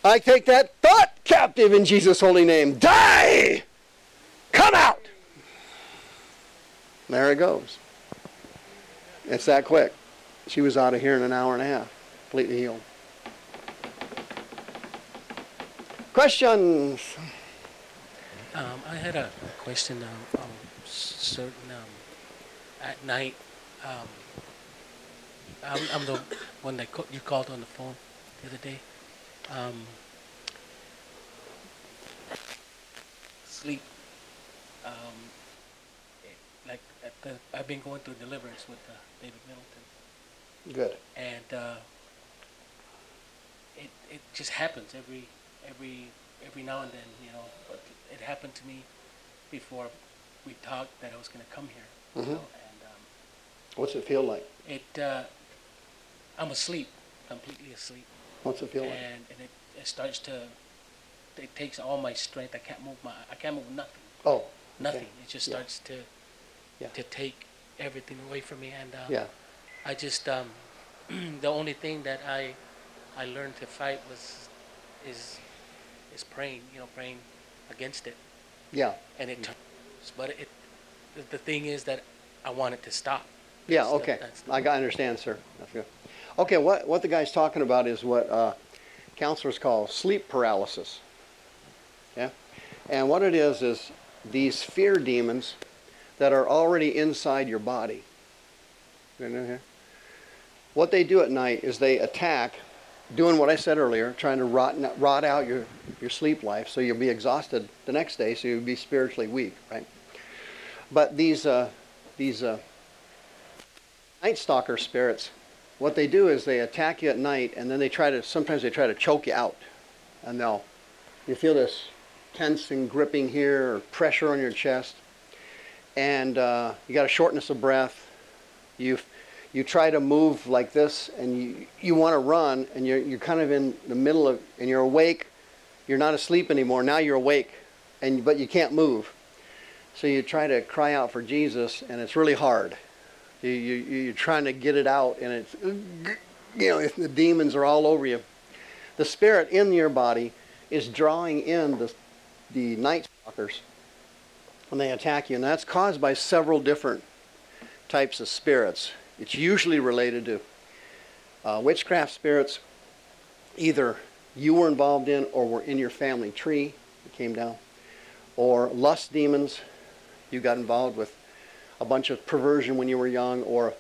I take that thought captive in Jesus' holy name. Die! Come out! There it goes. It's that quick. She was out of here in an hour and a half, completely healed. Questions? Um, I had a question. Um, um, certain um, at night, um, I'm, I'm the one that ca- you called on the phone the other day. Um, sleep. Um, it- like at the, I've been going through deliverance with uh, David Middleton, Good. and uh, it it just happens every every every now and then, you know. But it happened to me before we talked that I was going to come here, you Mhm. know, and um, What's it feel like? it uh, I'm asleep, completely asleep, What's it feel like? and, and it, it starts to. It takes all my strength. I can't move my. I can't move nothing. Oh, Nothing. It just Yeah. starts to. Yeah. To take everything away from me, and uh, yeah. I just um, the only thing that I I learned to fight was is is praying. You know, praying against it, Yeah. and it turns. But it the, thing is that I want it to stop. Yeah, That's okay. the- I got- understand, sir. That's good. Okay, what, what the guy's talking about is what uh, counselors call sleep paralysis. Yeah? And what it is, is these fear demons that are already inside your body. You know here? What they do at night is they attack, doing what I said earlier, trying to rot, rot out your, your sleep life so you'll be exhausted the next day, so you'll be spiritually weak, right? But these, uh, these uh, night stalker spirits, what they do is they attack you at night and then they try to, sometimes they try to choke you out. And they'll, you feel this tense and gripping here or pressure on your chest. And uh, you got a shortness of breath. You, you try to move like this and you, you want to run and you're, you're kind of in the middle of, and you're awake. You're not asleep anymore. Now you're awake, and, but you can't move. So you try to cry out for Jesus and it's really hard. You, you, you're trying to get it out, and it's, you know, the demons are all over you. The spirit in your body is drawing in the, the night stalkers when they attack you, and that's caused by several different types of spirits. It's usually related to uh, witchcraft spirits, either you were involved in or were in your family tree that came down, or lust demons, you got involved with a bunch of perversion when you were young, or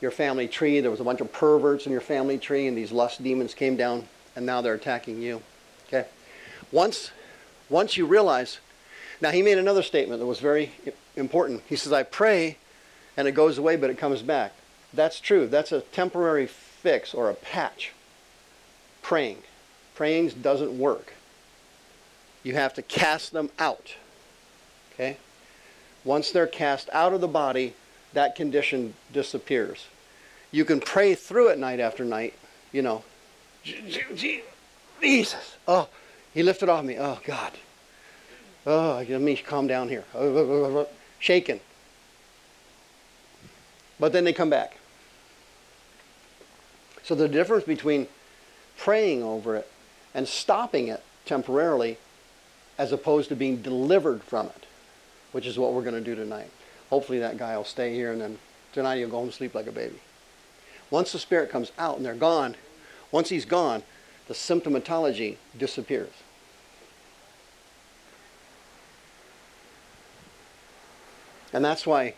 your family tree, there was a bunch of perverts in your family tree, and these lust demons came down, and now they're attacking you. Okay? Once, once you realize, now he made another statement that was very important. He says, I pray, and it goes away, but it comes back. That's true. That's a temporary fix or a patch. Praying. Praying doesn't work. You have to cast them out. Okay? Once they're cast out of the body, that condition disappears. You can pray through it night after night, you know. Jesus. Oh, he lifted off me. Oh, God. Oh, let me calm down here. Shaking. But then they come back. So the difference between praying over it and stopping it temporarily as opposed to being delivered from it which is what we're going to do tonight. Hopefully that guy will stay here and then tonight he'll go home and sleep like a baby. Once the spirit comes out and they're gone, once he's gone, the symptomatology disappears. And that's why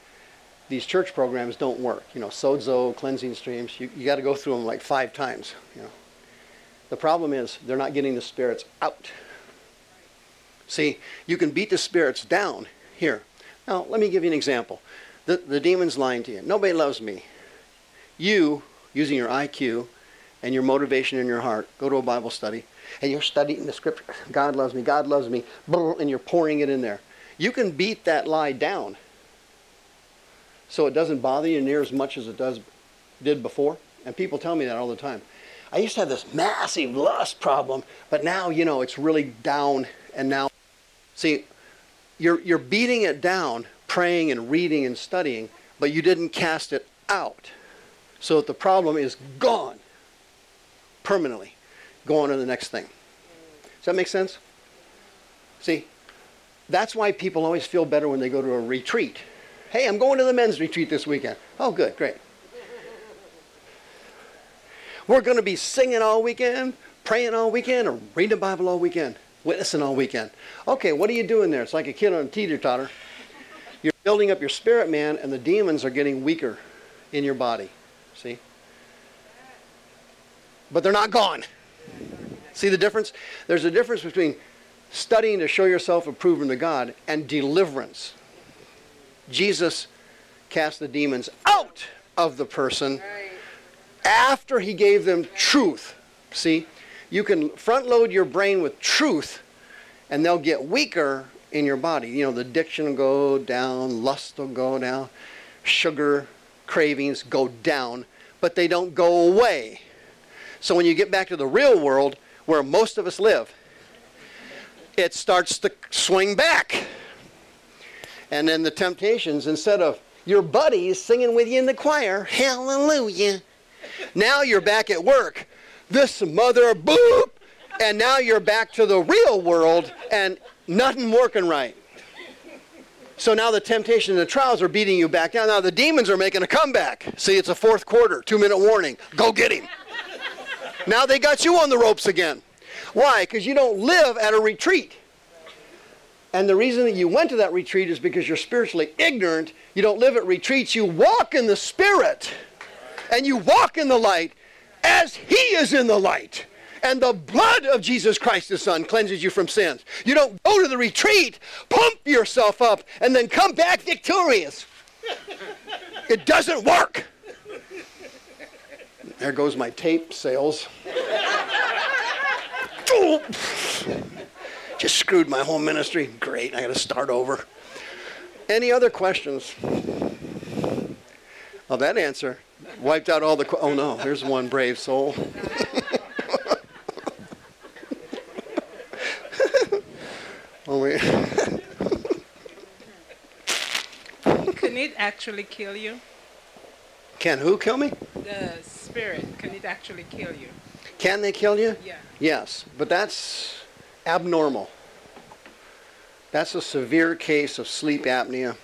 these church programs don't work. You know, sozo, cleansing streams, you, you got to go through them like five times. You know. The problem is they're not getting the spirits out. See, you can beat the spirits down here. Now, let me give you an example. The, the demon's lying to you. Nobody loves me. You, using your IQ and your motivation in your heart, go to a Bible study and you're studying the scripture. God loves me, God loves me, and you're pouring it in there. You can beat that lie down so it doesn't bother you near as much as it does did before. And people tell me that all the time. I used to have this massive lust problem, but now, you know, it's really down and now See, you're, you're beating it down, praying and reading and studying, but you didn't cast it out. So that the problem is gone permanently. Go on to the next thing. Does that make sense? See, that's why people always feel better when they go to a retreat. Hey, I'm going to the men's retreat this weekend. Oh, good, great. We're going to be singing all weekend, praying all weekend, or reading the Bible all weekend witnessing all weekend. Okay, what are you doing there? It's like a kid on a teeter totter. You're building up your spirit man, and the demons are getting weaker in your body. See? But they're not gone. See the difference? There's a difference between studying to show yourself approved unto God and deliverance. Jesus cast the demons out of the person after he gave them truth. See? you can front load your brain with truth and they'll get weaker in your body. You know, the addiction will go down, lust will go down, sugar cravings go down, but they don't go away. So when you get back to the real world, where most of us live, it starts to swing back. And then the temptations, instead of your buddies singing with you in the choir, hallelujah, now you're back at work. This mother boop, and now you're back to the real world and nothing working right. So now the temptation and the trials are beating you back down. Now the demons are making a comeback. See, it's a fourth quarter, two minute warning. Go get him. now they got you on the ropes again. Why? Because you don't live at a retreat. And the reason that you went to that retreat is because you're spiritually ignorant. You don't live at retreats. You walk in the Spirit. And you walk in the light as He is in the light. And the blood of Jesus Christ, His Son, cleanses you from sins. You don't go to the retreat, pump yourself up, and then come back victorious. It doesn't work. There goes my tape sales. Just screwed my whole ministry. Great, I got to start over. Any other questions? Well, that answer wiped out all the. Qu- oh no, here's one brave soul. oh, wait. Can it actually kill you? Can who kill me? The spirit, can it actually kill you? Can they kill you? Yeah. Yes, but that's abnormal. That's a severe case of sleep apnea.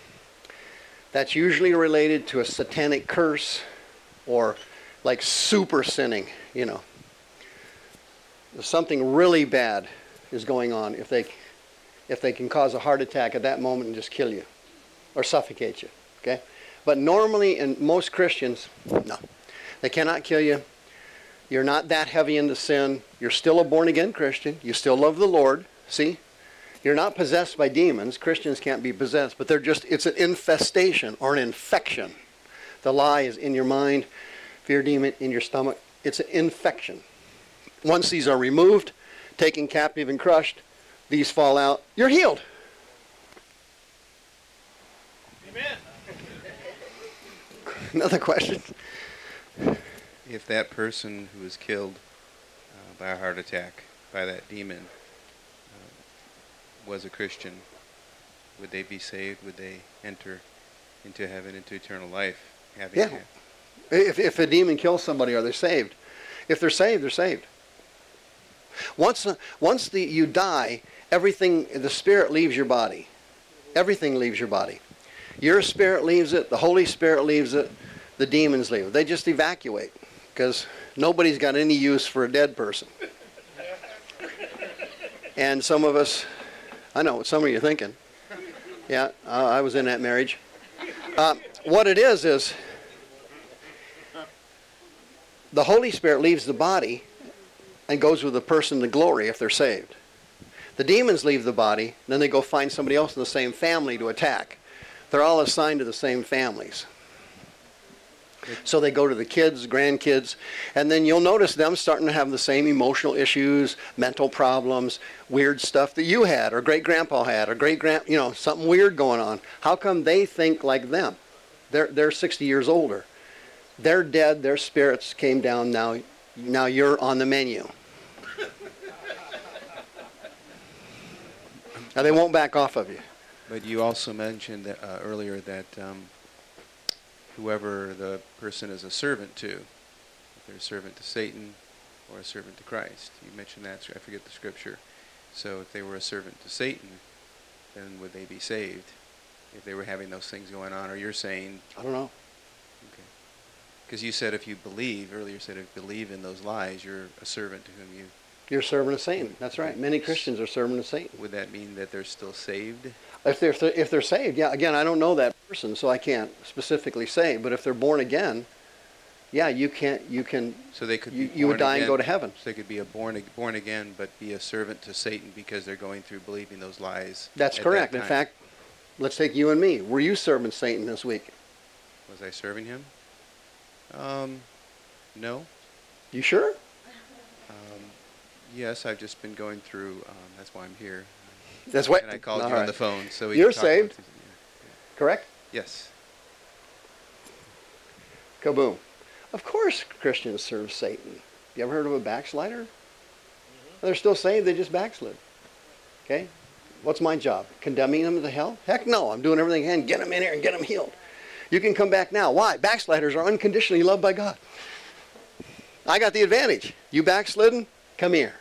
That's usually related to a satanic curse or like super sinning, you know. Something really bad is going on if they if they can cause a heart attack at that moment and just kill you or suffocate you, okay? But normally in most Christians, no. They cannot kill you. You're not that heavy into sin. You're still a born again Christian. You still love the Lord. See? You're not possessed by demons. Christians can't be possessed, but they're just, it's an infestation or an infection. The lie is in your mind, fear demon in your stomach. It's an infection. Once these are removed, taken captive and crushed, these fall out, you're healed. Amen. Another question? If that person who was killed uh, by a heart attack by that demon uh, was a Christian, would they be saved? Would they enter into heaven, into eternal life? Yeah. had- If, if a demon kills somebody, are they saved? If they're saved, they're saved. Once, once the, you die, everything, the spirit leaves your body. Everything leaves your body. Your spirit leaves it, the Holy Spirit leaves it, the demons leave it. They just evacuate because nobody's got any use for a dead person. And some of us, I know what some of you are thinking. Yeah, uh, I was in that marriage. Uh, what it is, is the Holy Spirit leaves the body and goes with the person to glory if they're saved. The demons leave the body, then they go find somebody else in the same family to attack. They're all assigned to the same families. So they go to the kids, grandkids, and then you'll notice them starting to have the same emotional issues, mental problems, weird stuff that you had, or great grandpa had, or great grand, you know, something weird going on. How come they think like them? They're they're 60 years older. They're dead. Their spirits came down. Now, now you're on the menu. now they won't back off of you. But you also mentioned uh, earlier that um, whoever the person is a servant to, if they're a servant to Satan or a servant to Christ, you mentioned that. I forget the scripture. So if they were a servant to Satan, then would they be saved? If they were having those things going on, or you're saying, I don't know. okay, because you said if you believe earlier, you said if you believe in those lies, you're a servant to whom you. You're serving of Satan. That's right. Many Christians are serving of Satan. Would that mean that they're still saved? If they're if they're saved, yeah. Again, I don't know that person, so I can't specifically say. But if they're born again, yeah, you can't. You can. So they could You- you would die and go to heaven. So they could be a born born again, but be a servant to Satan because they're going through believing those lies. That's at that correct. In fact, let's take you and me. Were you serving Satan this week? was I serving him? Um, no. You sure? Um, yes, I've just been going through. Um, that's why I'm here. That's what. And I called All you on the phone, so we You're can talk about saved. yeah, Correct. Yes. Kaboom. Of course, Christians serve Satan. You ever heard of a backslider? Mm-hmm. They're still saved, they just backslid. Okay? What's my job? Condemning them to hell? Heck no, I'm doing everything I can. Get them in here and get them healed. You can come back now. Why? Backsliders are unconditionally loved by God. I got the advantage. You backslidden? Come here.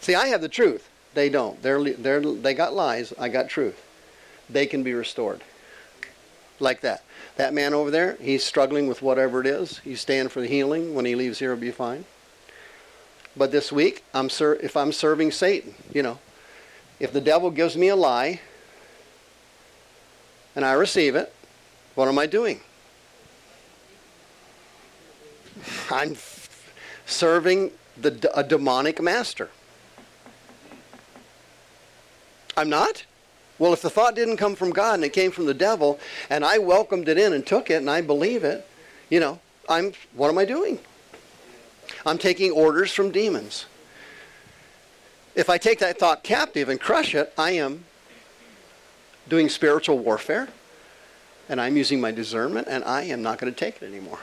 See, I have the truth. They don't. They're, they're, they got lies. I got truth. They can be restored. Like that. That man over there, he's struggling with whatever it is. He's staying for the healing. When he leaves here, he'll be fine. But this week, I'm if I'm serving Satan, you know, if the devil gives me a lie and I receive it, what am I doing? I'm serving the, a demonic master. I'm not? Well, if the thought didn't come from God and it came from the devil, and I welcomed it in and took it and I believe it, you know, I'm what am I doing? I'm taking orders from demons. If I take that thought captive and crush it, I am doing spiritual warfare and I'm using my discernment and I am not going to take it anymore.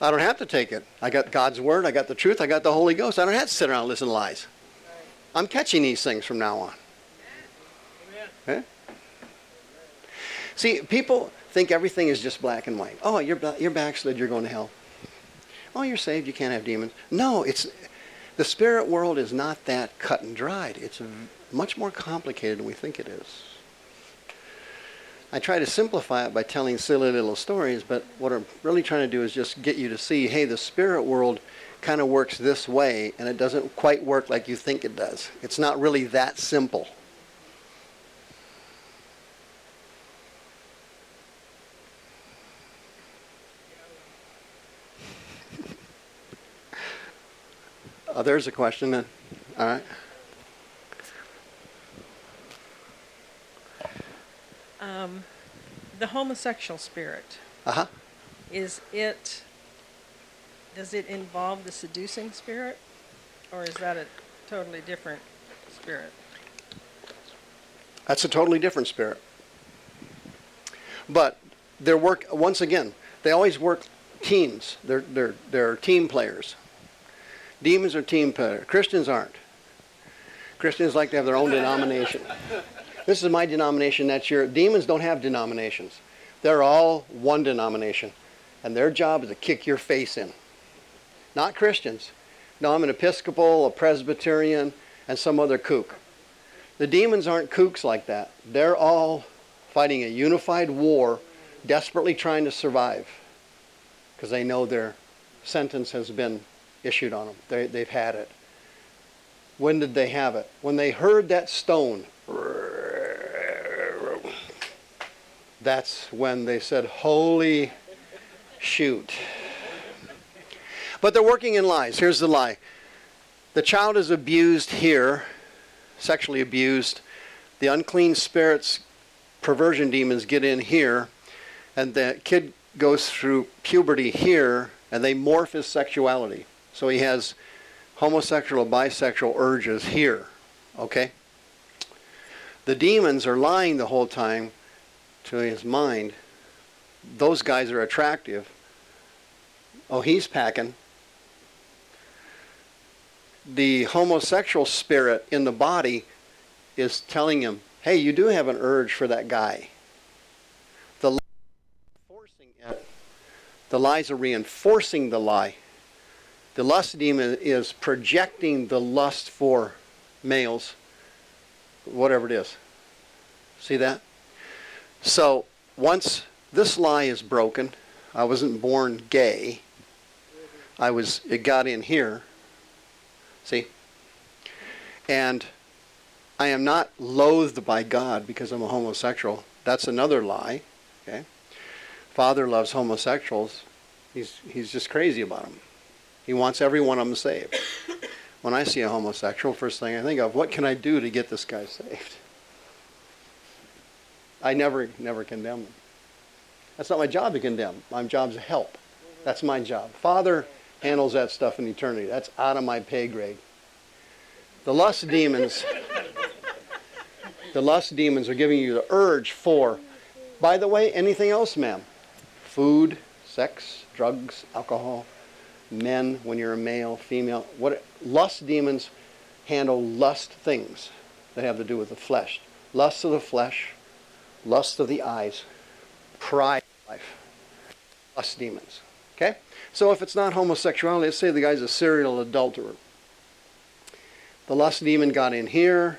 I don't have to take it. I got God's word, I got the truth, I got the Holy Ghost. I don't have to sit around and listen to lies. I'm catching these things from now on. See, people think everything is just black and white. Oh, you're, you're backslid, you're going to hell. Oh, you're saved, you can't have demons. No, it's the spirit world is not that cut and dried. It's much more complicated than we think it is. I try to simplify it by telling silly little stories, but what I'm really trying to do is just get you to see, hey, the spirit world kind of works this way, and it doesn't quite work like you think it does. It's not really that simple. Oh, there's a question then. All right. Um, the homosexual spirit, Uh huh. is it, does it involve the seducing spirit? Or is that a totally different spirit? That's a totally different spirit. But their work, once again, they always work teams. They're, they're, they're team players. Demons are team players. Christians aren't. Christians like to have their own denomination. This is my denomination, that's your. Demons don't have denominations. They're all one denomination. And their job is to kick your face in. Not Christians. No, I'm an Episcopal, a Presbyterian, and some other kook. The demons aren't kooks like that. They're all fighting a unified war, desperately trying to survive because they know their sentence has been issued on them. They, they've had it. When did they have it? When they heard that stone. That's when they said, Holy shoot. But they're working in lies. Here's the lie the child is abused here, sexually abused. The unclean spirits, perversion demons get in here, and the kid goes through puberty here, and they morph his sexuality. So he has homosexual or bisexual urges here. Okay? The demons are lying the whole time to his mind. Those guys are attractive. Oh, he's packing. The homosexual spirit in the body is telling him, hey, you do have an urge for that guy. The it. The lies are reinforcing the lie. The lust demon is projecting the lust for males, whatever it is. See that? So once this lie is broken, I wasn't born gay. I was, it got in here. See? And I am not loathed by God because I'm a homosexual. That's another lie. Okay? Father loves homosexuals. He's, he's just crazy about them. He wants every one of them saved. When I see a homosexual, first thing I think of, what can I do to get this guy saved? I never, never condemn them. That's not my job to condemn. My job's to help. That's my job. Father handles that stuff in eternity. That's out of my pay grade. The lust demons, the lust demons are giving you the urge for, by the way, anything else, ma'am? Food, sex, drugs, alcohol. Men when you're a male, female. What lust demons handle lust things that have to do with the flesh. Lust of the flesh, lust of the eyes, pride of life. Lust demons. Okay? So if it's not homosexuality, let's say the guy's a serial adulterer. The lust demon got in here.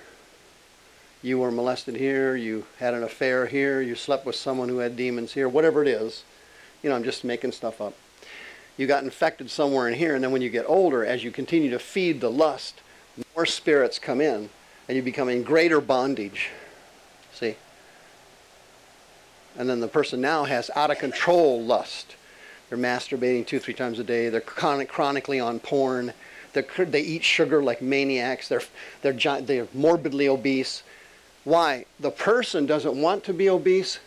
You were molested here. You had an affair here. You slept with someone who had demons here. Whatever it is. You know, I'm just making stuff up. You got infected somewhere in here, and then when you get older, as you continue to feed the lust, more spirits come in, and you become in greater bondage. See? And then the person now has out of control lust. They're masturbating two, three times a day. They're chronic, chronically on porn. They're, they eat sugar like maniacs. They're, they're, they're morbidly obese. Why? The person doesn't want to be obese.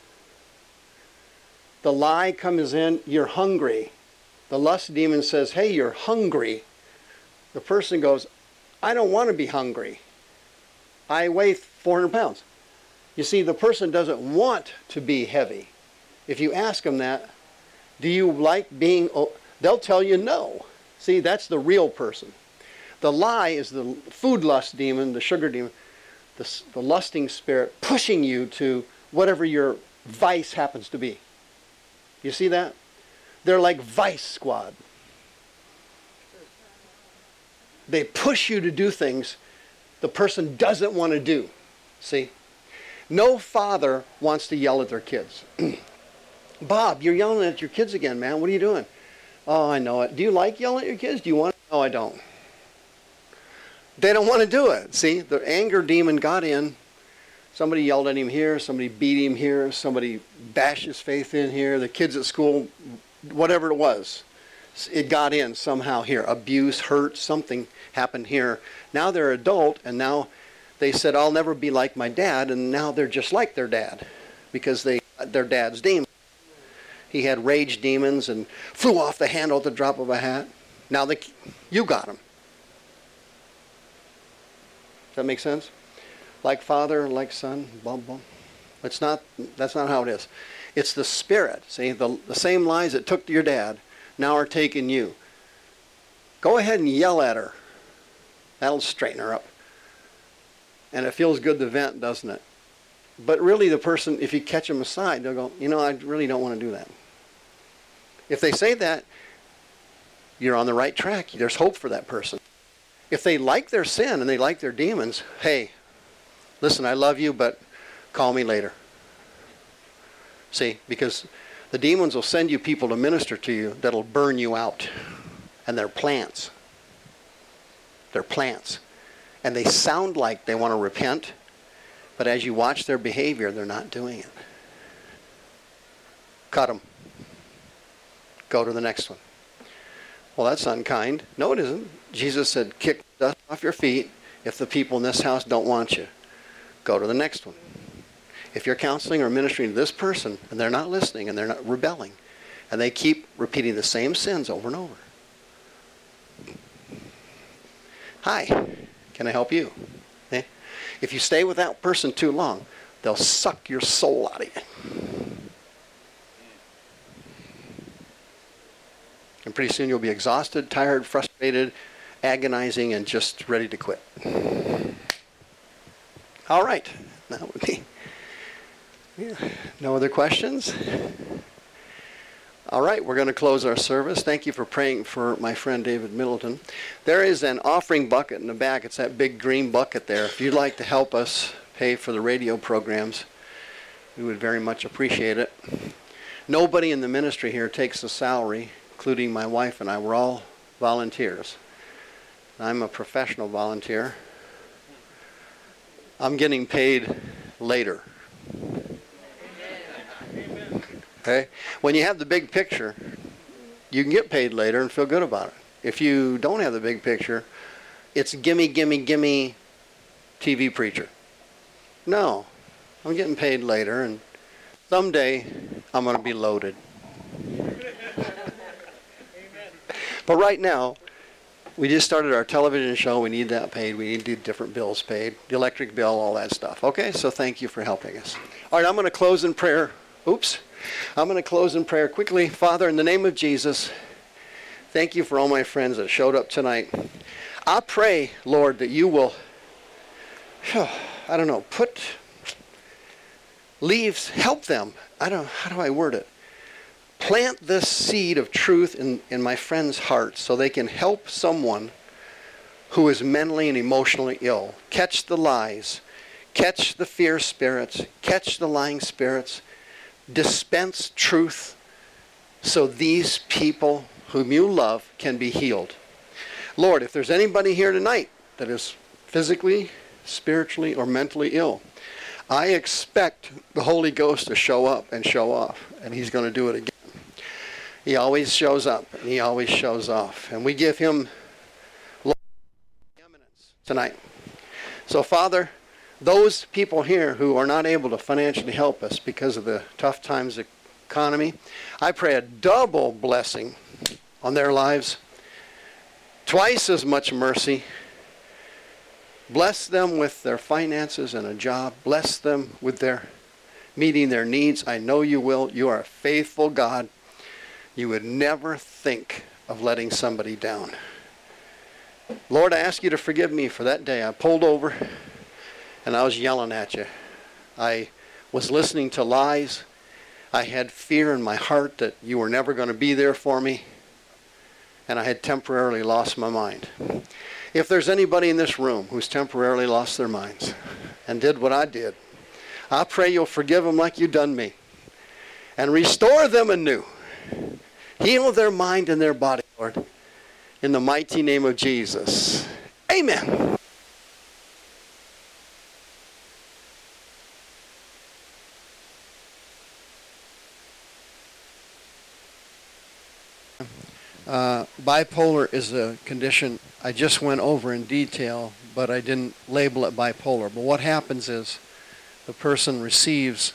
The lie comes in, you're hungry. The lust demon says, hey, you're hungry. The person goes, I don't want to be hungry. I weigh 400 pounds. You see, the person doesn't want to be heavy. If you ask them that, do you like being, they'll tell you no. See, that's the real person. The lie is the food lust demon, the sugar demon, the, the lusting spirit pushing you to whatever your vice happens to be. You see that? They're like vice squad. They push you to do things the person doesn't want to do. See? No father wants to yell at their kids. Bob, you're yelling at your kids again, man. What are you doing? Oh, I know it. Do you like yelling at your kids? Do you want? To No, I don't. They don't want to do it. See, the anger demon got in. Somebody yelled at him here. Somebody beat him here. Somebody bashed his faith in here. The kids at school, whatever it was, it got in somehow here. Abuse, hurt, something happened here. Now they're adult, and now they said, I'll never be like my dad, and now they're just like their dad because they their dad's demon. He had rage demons and flew off the handle at the drop of a hat. Now the, you got him. Does that make sense? Like father, like son, blah, blah. It's not, that's not how it is. It's the spirit. See, the, the same lies that took your dad now are taking you. Go ahead and yell at her. That'll straighten her up. And it feels good to vent, doesn't it? But really, the person, if you catch them aside, they'll go, you know, I really don't want to do that. If they say that, you're on the right track. There's hope for that person. If they like their sin and they like their demons, hey, listen, I love you, but call me later. See, because the demons will send you people to minister to you that'll burn you out. And they're plants. They're plants. And they sound like they want to repent, but as you watch their behavior, they're not doing it. Cut them. Go to the next one. Well, that's unkind. No, it isn't. Jesus said, kick dust off your feet if the people in this house don't want you. Go to the next one. If you're counseling or ministering to this person and they're not listening and they're not rebelling and they keep repeating the same sins over and over. Hi, can I help you? Eh? If you stay with that person too long, they'll suck your soul out of you. And pretty soon you'll be exhausted, tired, frustrated, agonizing, and just ready to quit. All right. That would be. No other questions? All right, we're going to close our service. Thank you for praying for my friend David Middleton. There is an offering bucket in the back. It's that big green bucket there. If you'd like to help us pay for the radio programs, we would very much appreciate it. Nobody in the ministry here takes a salary including my wife and I, we're all volunteers. I'm a professional volunteer. I'm getting paid later. Okay? When you have the big picture, you can get paid later and feel good about it. If you don't have the big picture, it's gimme, gimme, gimme TV preacher. No, I'm getting paid later, and someday I'm going to be loaded. But right now, we just started our television show. We need that paid. We need different bills paid, the electric bill, all that stuff. Okay, so thank you for helping us. All right, I'm going to close in prayer. Oops. I'm going to close in prayer quickly. Father, in the name of Jesus, Thank you for all my friends that showed up tonight. I pray, Lord, that you will, I don't know, put leaves, help them. I don't, know, how do I word it? Plant this seed of truth in, in my friends' hearts so they can help someone who is mentally and emotionally ill. Catch the lies, catch the fear spirits, catch the lying spirits, dispense truth so these people whom you love can be healed. Lord, if there's anybody here tonight that is physically, spiritually, or mentally ill, I expect the Holy Ghost to show up and show off, and He's going to do it again. He always shows up, and He always shows off. And we give Him eminence tonight. So, Father, those people here who are not able to financially help us because of the tough times economy, I pray a double blessing on their lives, twice as much mercy. Bless them with their finances and a job. Bless them with their meeting their needs. I know you will. You are a faithful God. You would never think of letting somebody down. Lord, I ask you to forgive me for that day. I pulled over and I was yelling at you. I was listening to lies. I had fear in my heart that you were never going to be there for me and I had temporarily lost my mind. If there's anybody in this room who's temporarily lost their minds and did what I did, I pray you'll forgive them like you done me and restore them anew. Heal their mind and their body, Lord, in the mighty name of Jesus. Amen. Uh, bipolar is a condition I just went over in detail, but I didn't label it bipolar. But what happens is the person receives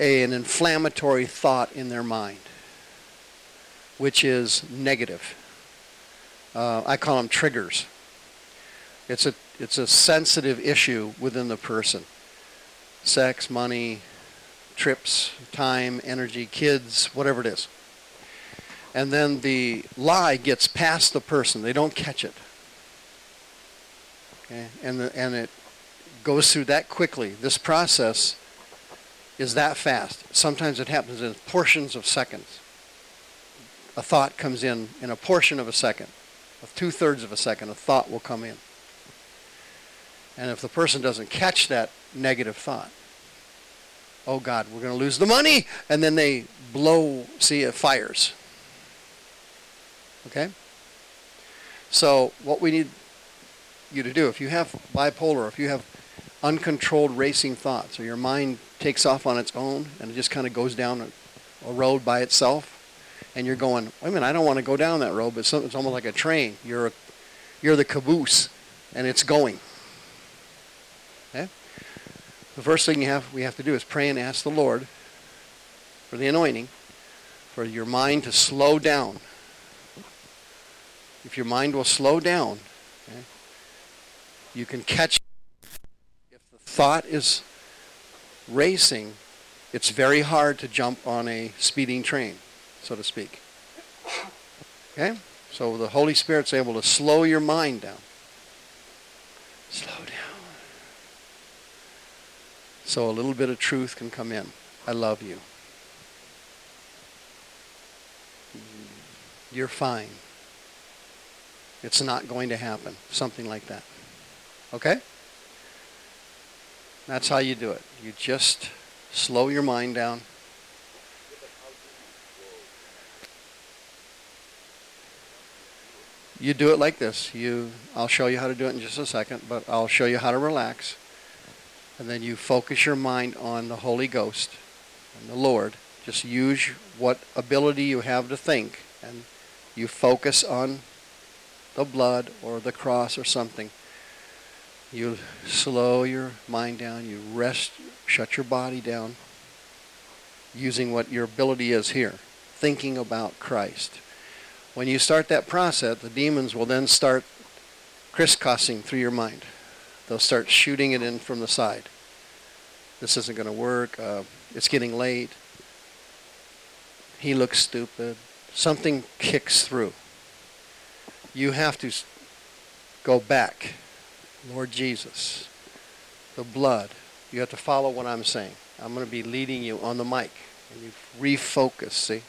a, an inflammatory thought in their mind, which is negative. Uh, I call them triggers. It's a, it's a sensitive issue within the person. Sex, money, trips, time, energy, kids, whatever it is and then the lie gets past the person. They don't catch it. Okay? And, the, and it goes through that quickly. This process is that fast. Sometimes it happens in portions of seconds. A thought comes in in a portion of a second. of Two-thirds of a second, a thought will come in. And if the person doesn't catch that negative thought, oh God, we're going to lose the money, and then they blow, see, it fires Okay? So what we need you to do, if you have bipolar, if you have uncontrolled racing thoughts, or your mind takes off on its own and it just kind of goes down a, a road by itself, and you're going, wait a minute, I don't want to go down that road, but it's, almost like a train. You're, a, you're the caboose, and it's going. Okay? The first thing you have, we have to do is pray and ask the Lord for the anointing, for your mind to slow down if your mind will slow down, okay, you can catch. If the thought is racing, it's very hard to jump on a speeding train, so to speak. Okay? So the Holy Spirit's able to slow your mind down. Slow down. So a little bit of truth can come in. I love you. You're fine. It's not going to happen. Something like that. Okay? That's how you do it. You just slow your mind down. You do it like this. You I'll show you how to do it in just a second, but I'll show you how to relax. And then you focus your mind on the Holy Ghost and the Lord. Just use what ability you have to think and you focus on the blood or the cross or something. You slow your mind down, you rest, shut your body down, using what your ability is here, thinking about Christ. When you start that process, the demons will then start crisscrossing through your mind. They'll start shooting it in from the side. This isn't going to work. Uh, it's getting late. He looks stupid. Something kicks through. You have to go back. Lord Jesus, the blood. You have to follow what I'm saying. I'm going to be leading you on the mic. And you refocus, see?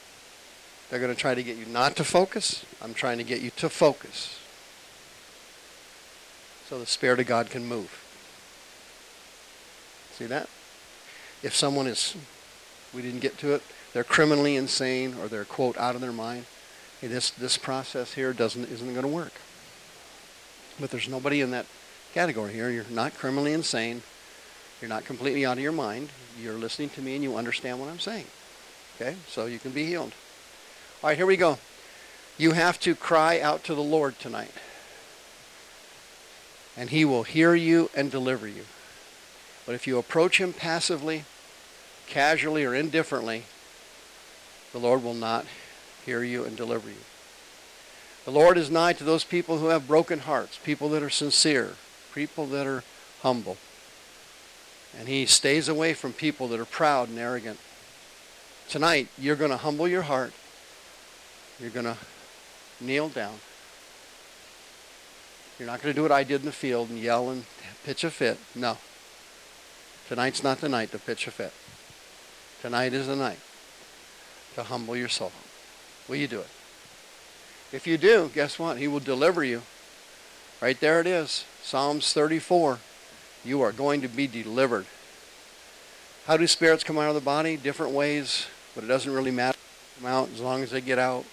They're going to try to get you not to focus. I'm trying to get you to focus. So the Spirit of God can move. See that? If someone is, we didn't get to it, they're criminally insane or they're, quote, out of their mind, hey, this, this process here doesn't, isn't going to work. But there's nobody in that category here. You're not criminally insane. You're not completely out of your mind. You're listening to me and you understand what I'm saying. Okay? So you can be healed. All right, here we go. You have to cry out to the Lord tonight. And he will hear you and deliver you. But if you approach him passively, casually, or indifferently, the Lord will not hear you and deliver you. The Lord is nigh to those people who have broken hearts, people that are sincere, people that are humble. And he stays away from people that are proud and arrogant. Tonight, you're going to humble your heart. You're going to kneel down. You're not going to do what I did in the field and yell and pitch a fit. No. Tonight's not the night to pitch a fit. Tonight is the night to humble your soul. Will you do it? If you do, guess what? He will deliver you. Right there it is. Psalms 34. You are going to be delivered. How do spirits come out of the body? Different ways, but it doesn't really matter. Come out as long as they get out.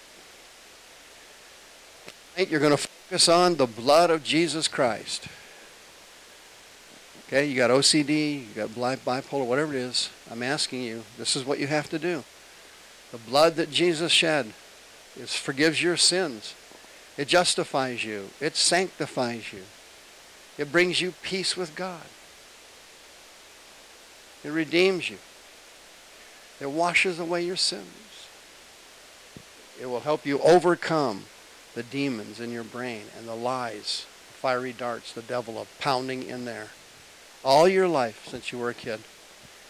Tonight You're going to focus on the blood of Jesus Christ. Okay, you got OCD, you got bipolar, whatever it is. I'm asking you, this is what you have to do. The blood that Jesus shed is forgives your sins. It justifies you. It sanctifies you. It brings you peace with God. It redeems you. It washes away your sins. It will help you overcome the demons in your brain and the lies, the fiery darts, the devil of pounding in there. All your life since you were a kid,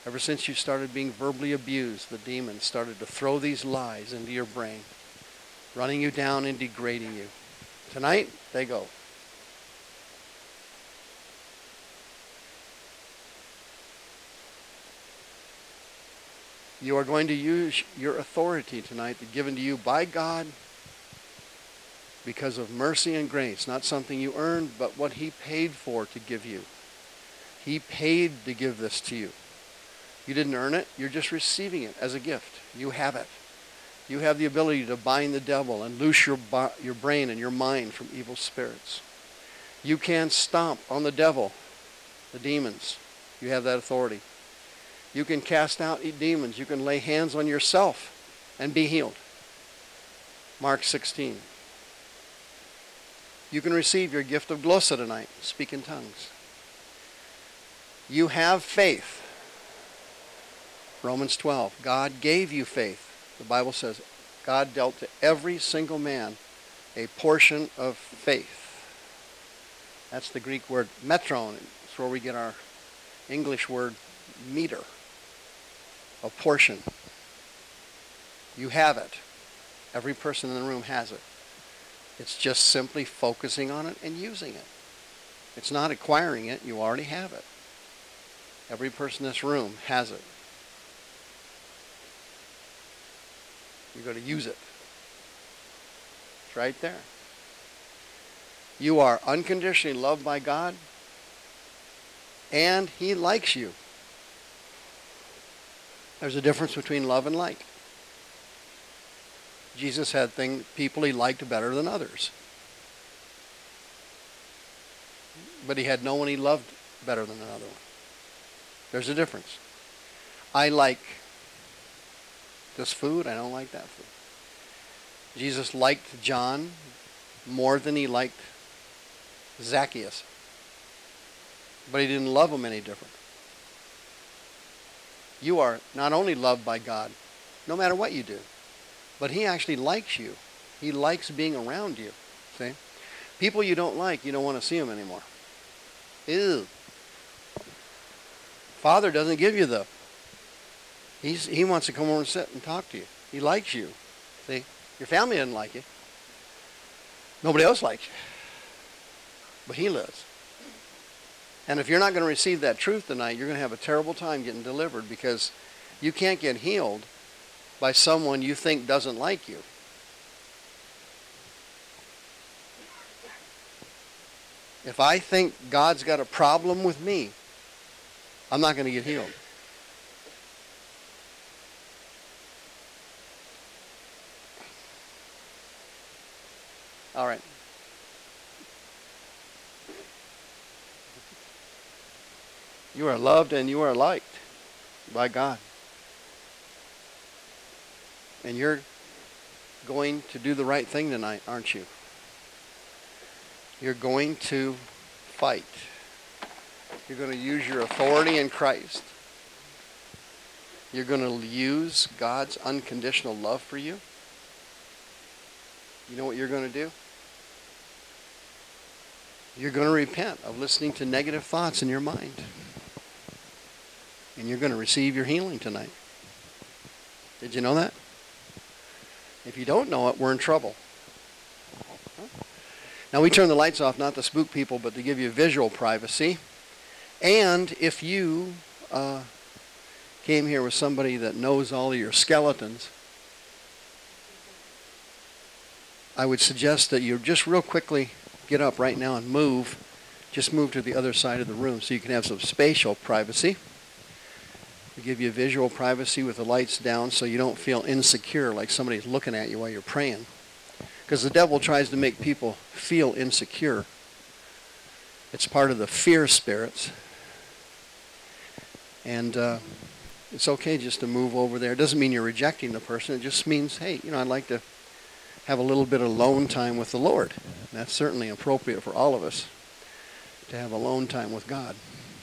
ever since you started being verbally abused, the demons started to throw these lies into your brain, running you down and degrading you. Tonight, they go. You are going to use your authority tonight given to you by God because of mercy and grace, not something you earned, but what he paid for to give you. He paid to give this to you. You didn't earn it. You're just receiving it as a gift. You have it. You have the ability to bind the devil and loose your, your brain and your mind from evil spirits. You can stomp on the devil, the demons. You have that authority. You can cast out demons. You can lay hands on yourself and be healed. Mark 16. You can receive your gift of glossa tonight, speak in tongues. You have faith. Romans 12. God gave you faith. The Bible says God dealt to every single man a portion of faith. That's the Greek word metron. It's where we get our English word meter. A portion. You have it. Every person in the room has it. It's just simply focusing on it and using it. It's not acquiring it. You already have it. Every person in this room has it. You're going to use it. It's right there. You are unconditionally loved by God, and He likes you. There's a difference between love and like. Jesus had thing, people he liked better than others. But he had no one he loved better than another one. There's a difference. I like this food, I don't like that food. Jesus liked John more than he liked Zacchaeus. But he didn't love him any different. You are not only loved by God, no matter what you do, but he actually likes you. He likes being around you. See? People you don't like, you don't want to see them anymore. Ew. Father doesn't give you the. He's, he wants to come over and sit and talk to you. He likes you. See? Your family doesn't like you. Nobody else likes you. But he lives. And if you're not going to receive that truth tonight, you're going to have a terrible time getting delivered because you can't get healed by someone you think doesn't like you. If I think God's got a problem with me, I'm not going to get healed. All right. You are loved and you are liked by God. And you're going to do the right thing tonight, aren't you? You're going to fight. You're going to use your authority in Christ. You're going to use God's unconditional love for you. You know what you're going to do? You're going to repent of listening to negative thoughts in your mind. And you're going to receive your healing tonight. Did you know that? If you don't know it, we're in trouble. Now, we turn the lights off not to spook people, but to give you visual privacy. And if you uh, came here with somebody that knows all of your skeletons, I would suggest that you just real quickly get up right now and move. Just move to the other side of the room so you can have some spatial privacy. We give you visual privacy with the lights down so you don't feel insecure like somebody's looking at you while you're praying. Because the devil tries to make people feel insecure. It's part of the fear spirits. And uh, it's okay just to move over there. It doesn't mean you're rejecting the person. It just means, hey, you know, I'd like to have a little bit of alone time with the Lord. And that's certainly appropriate for all of us to have alone time with God.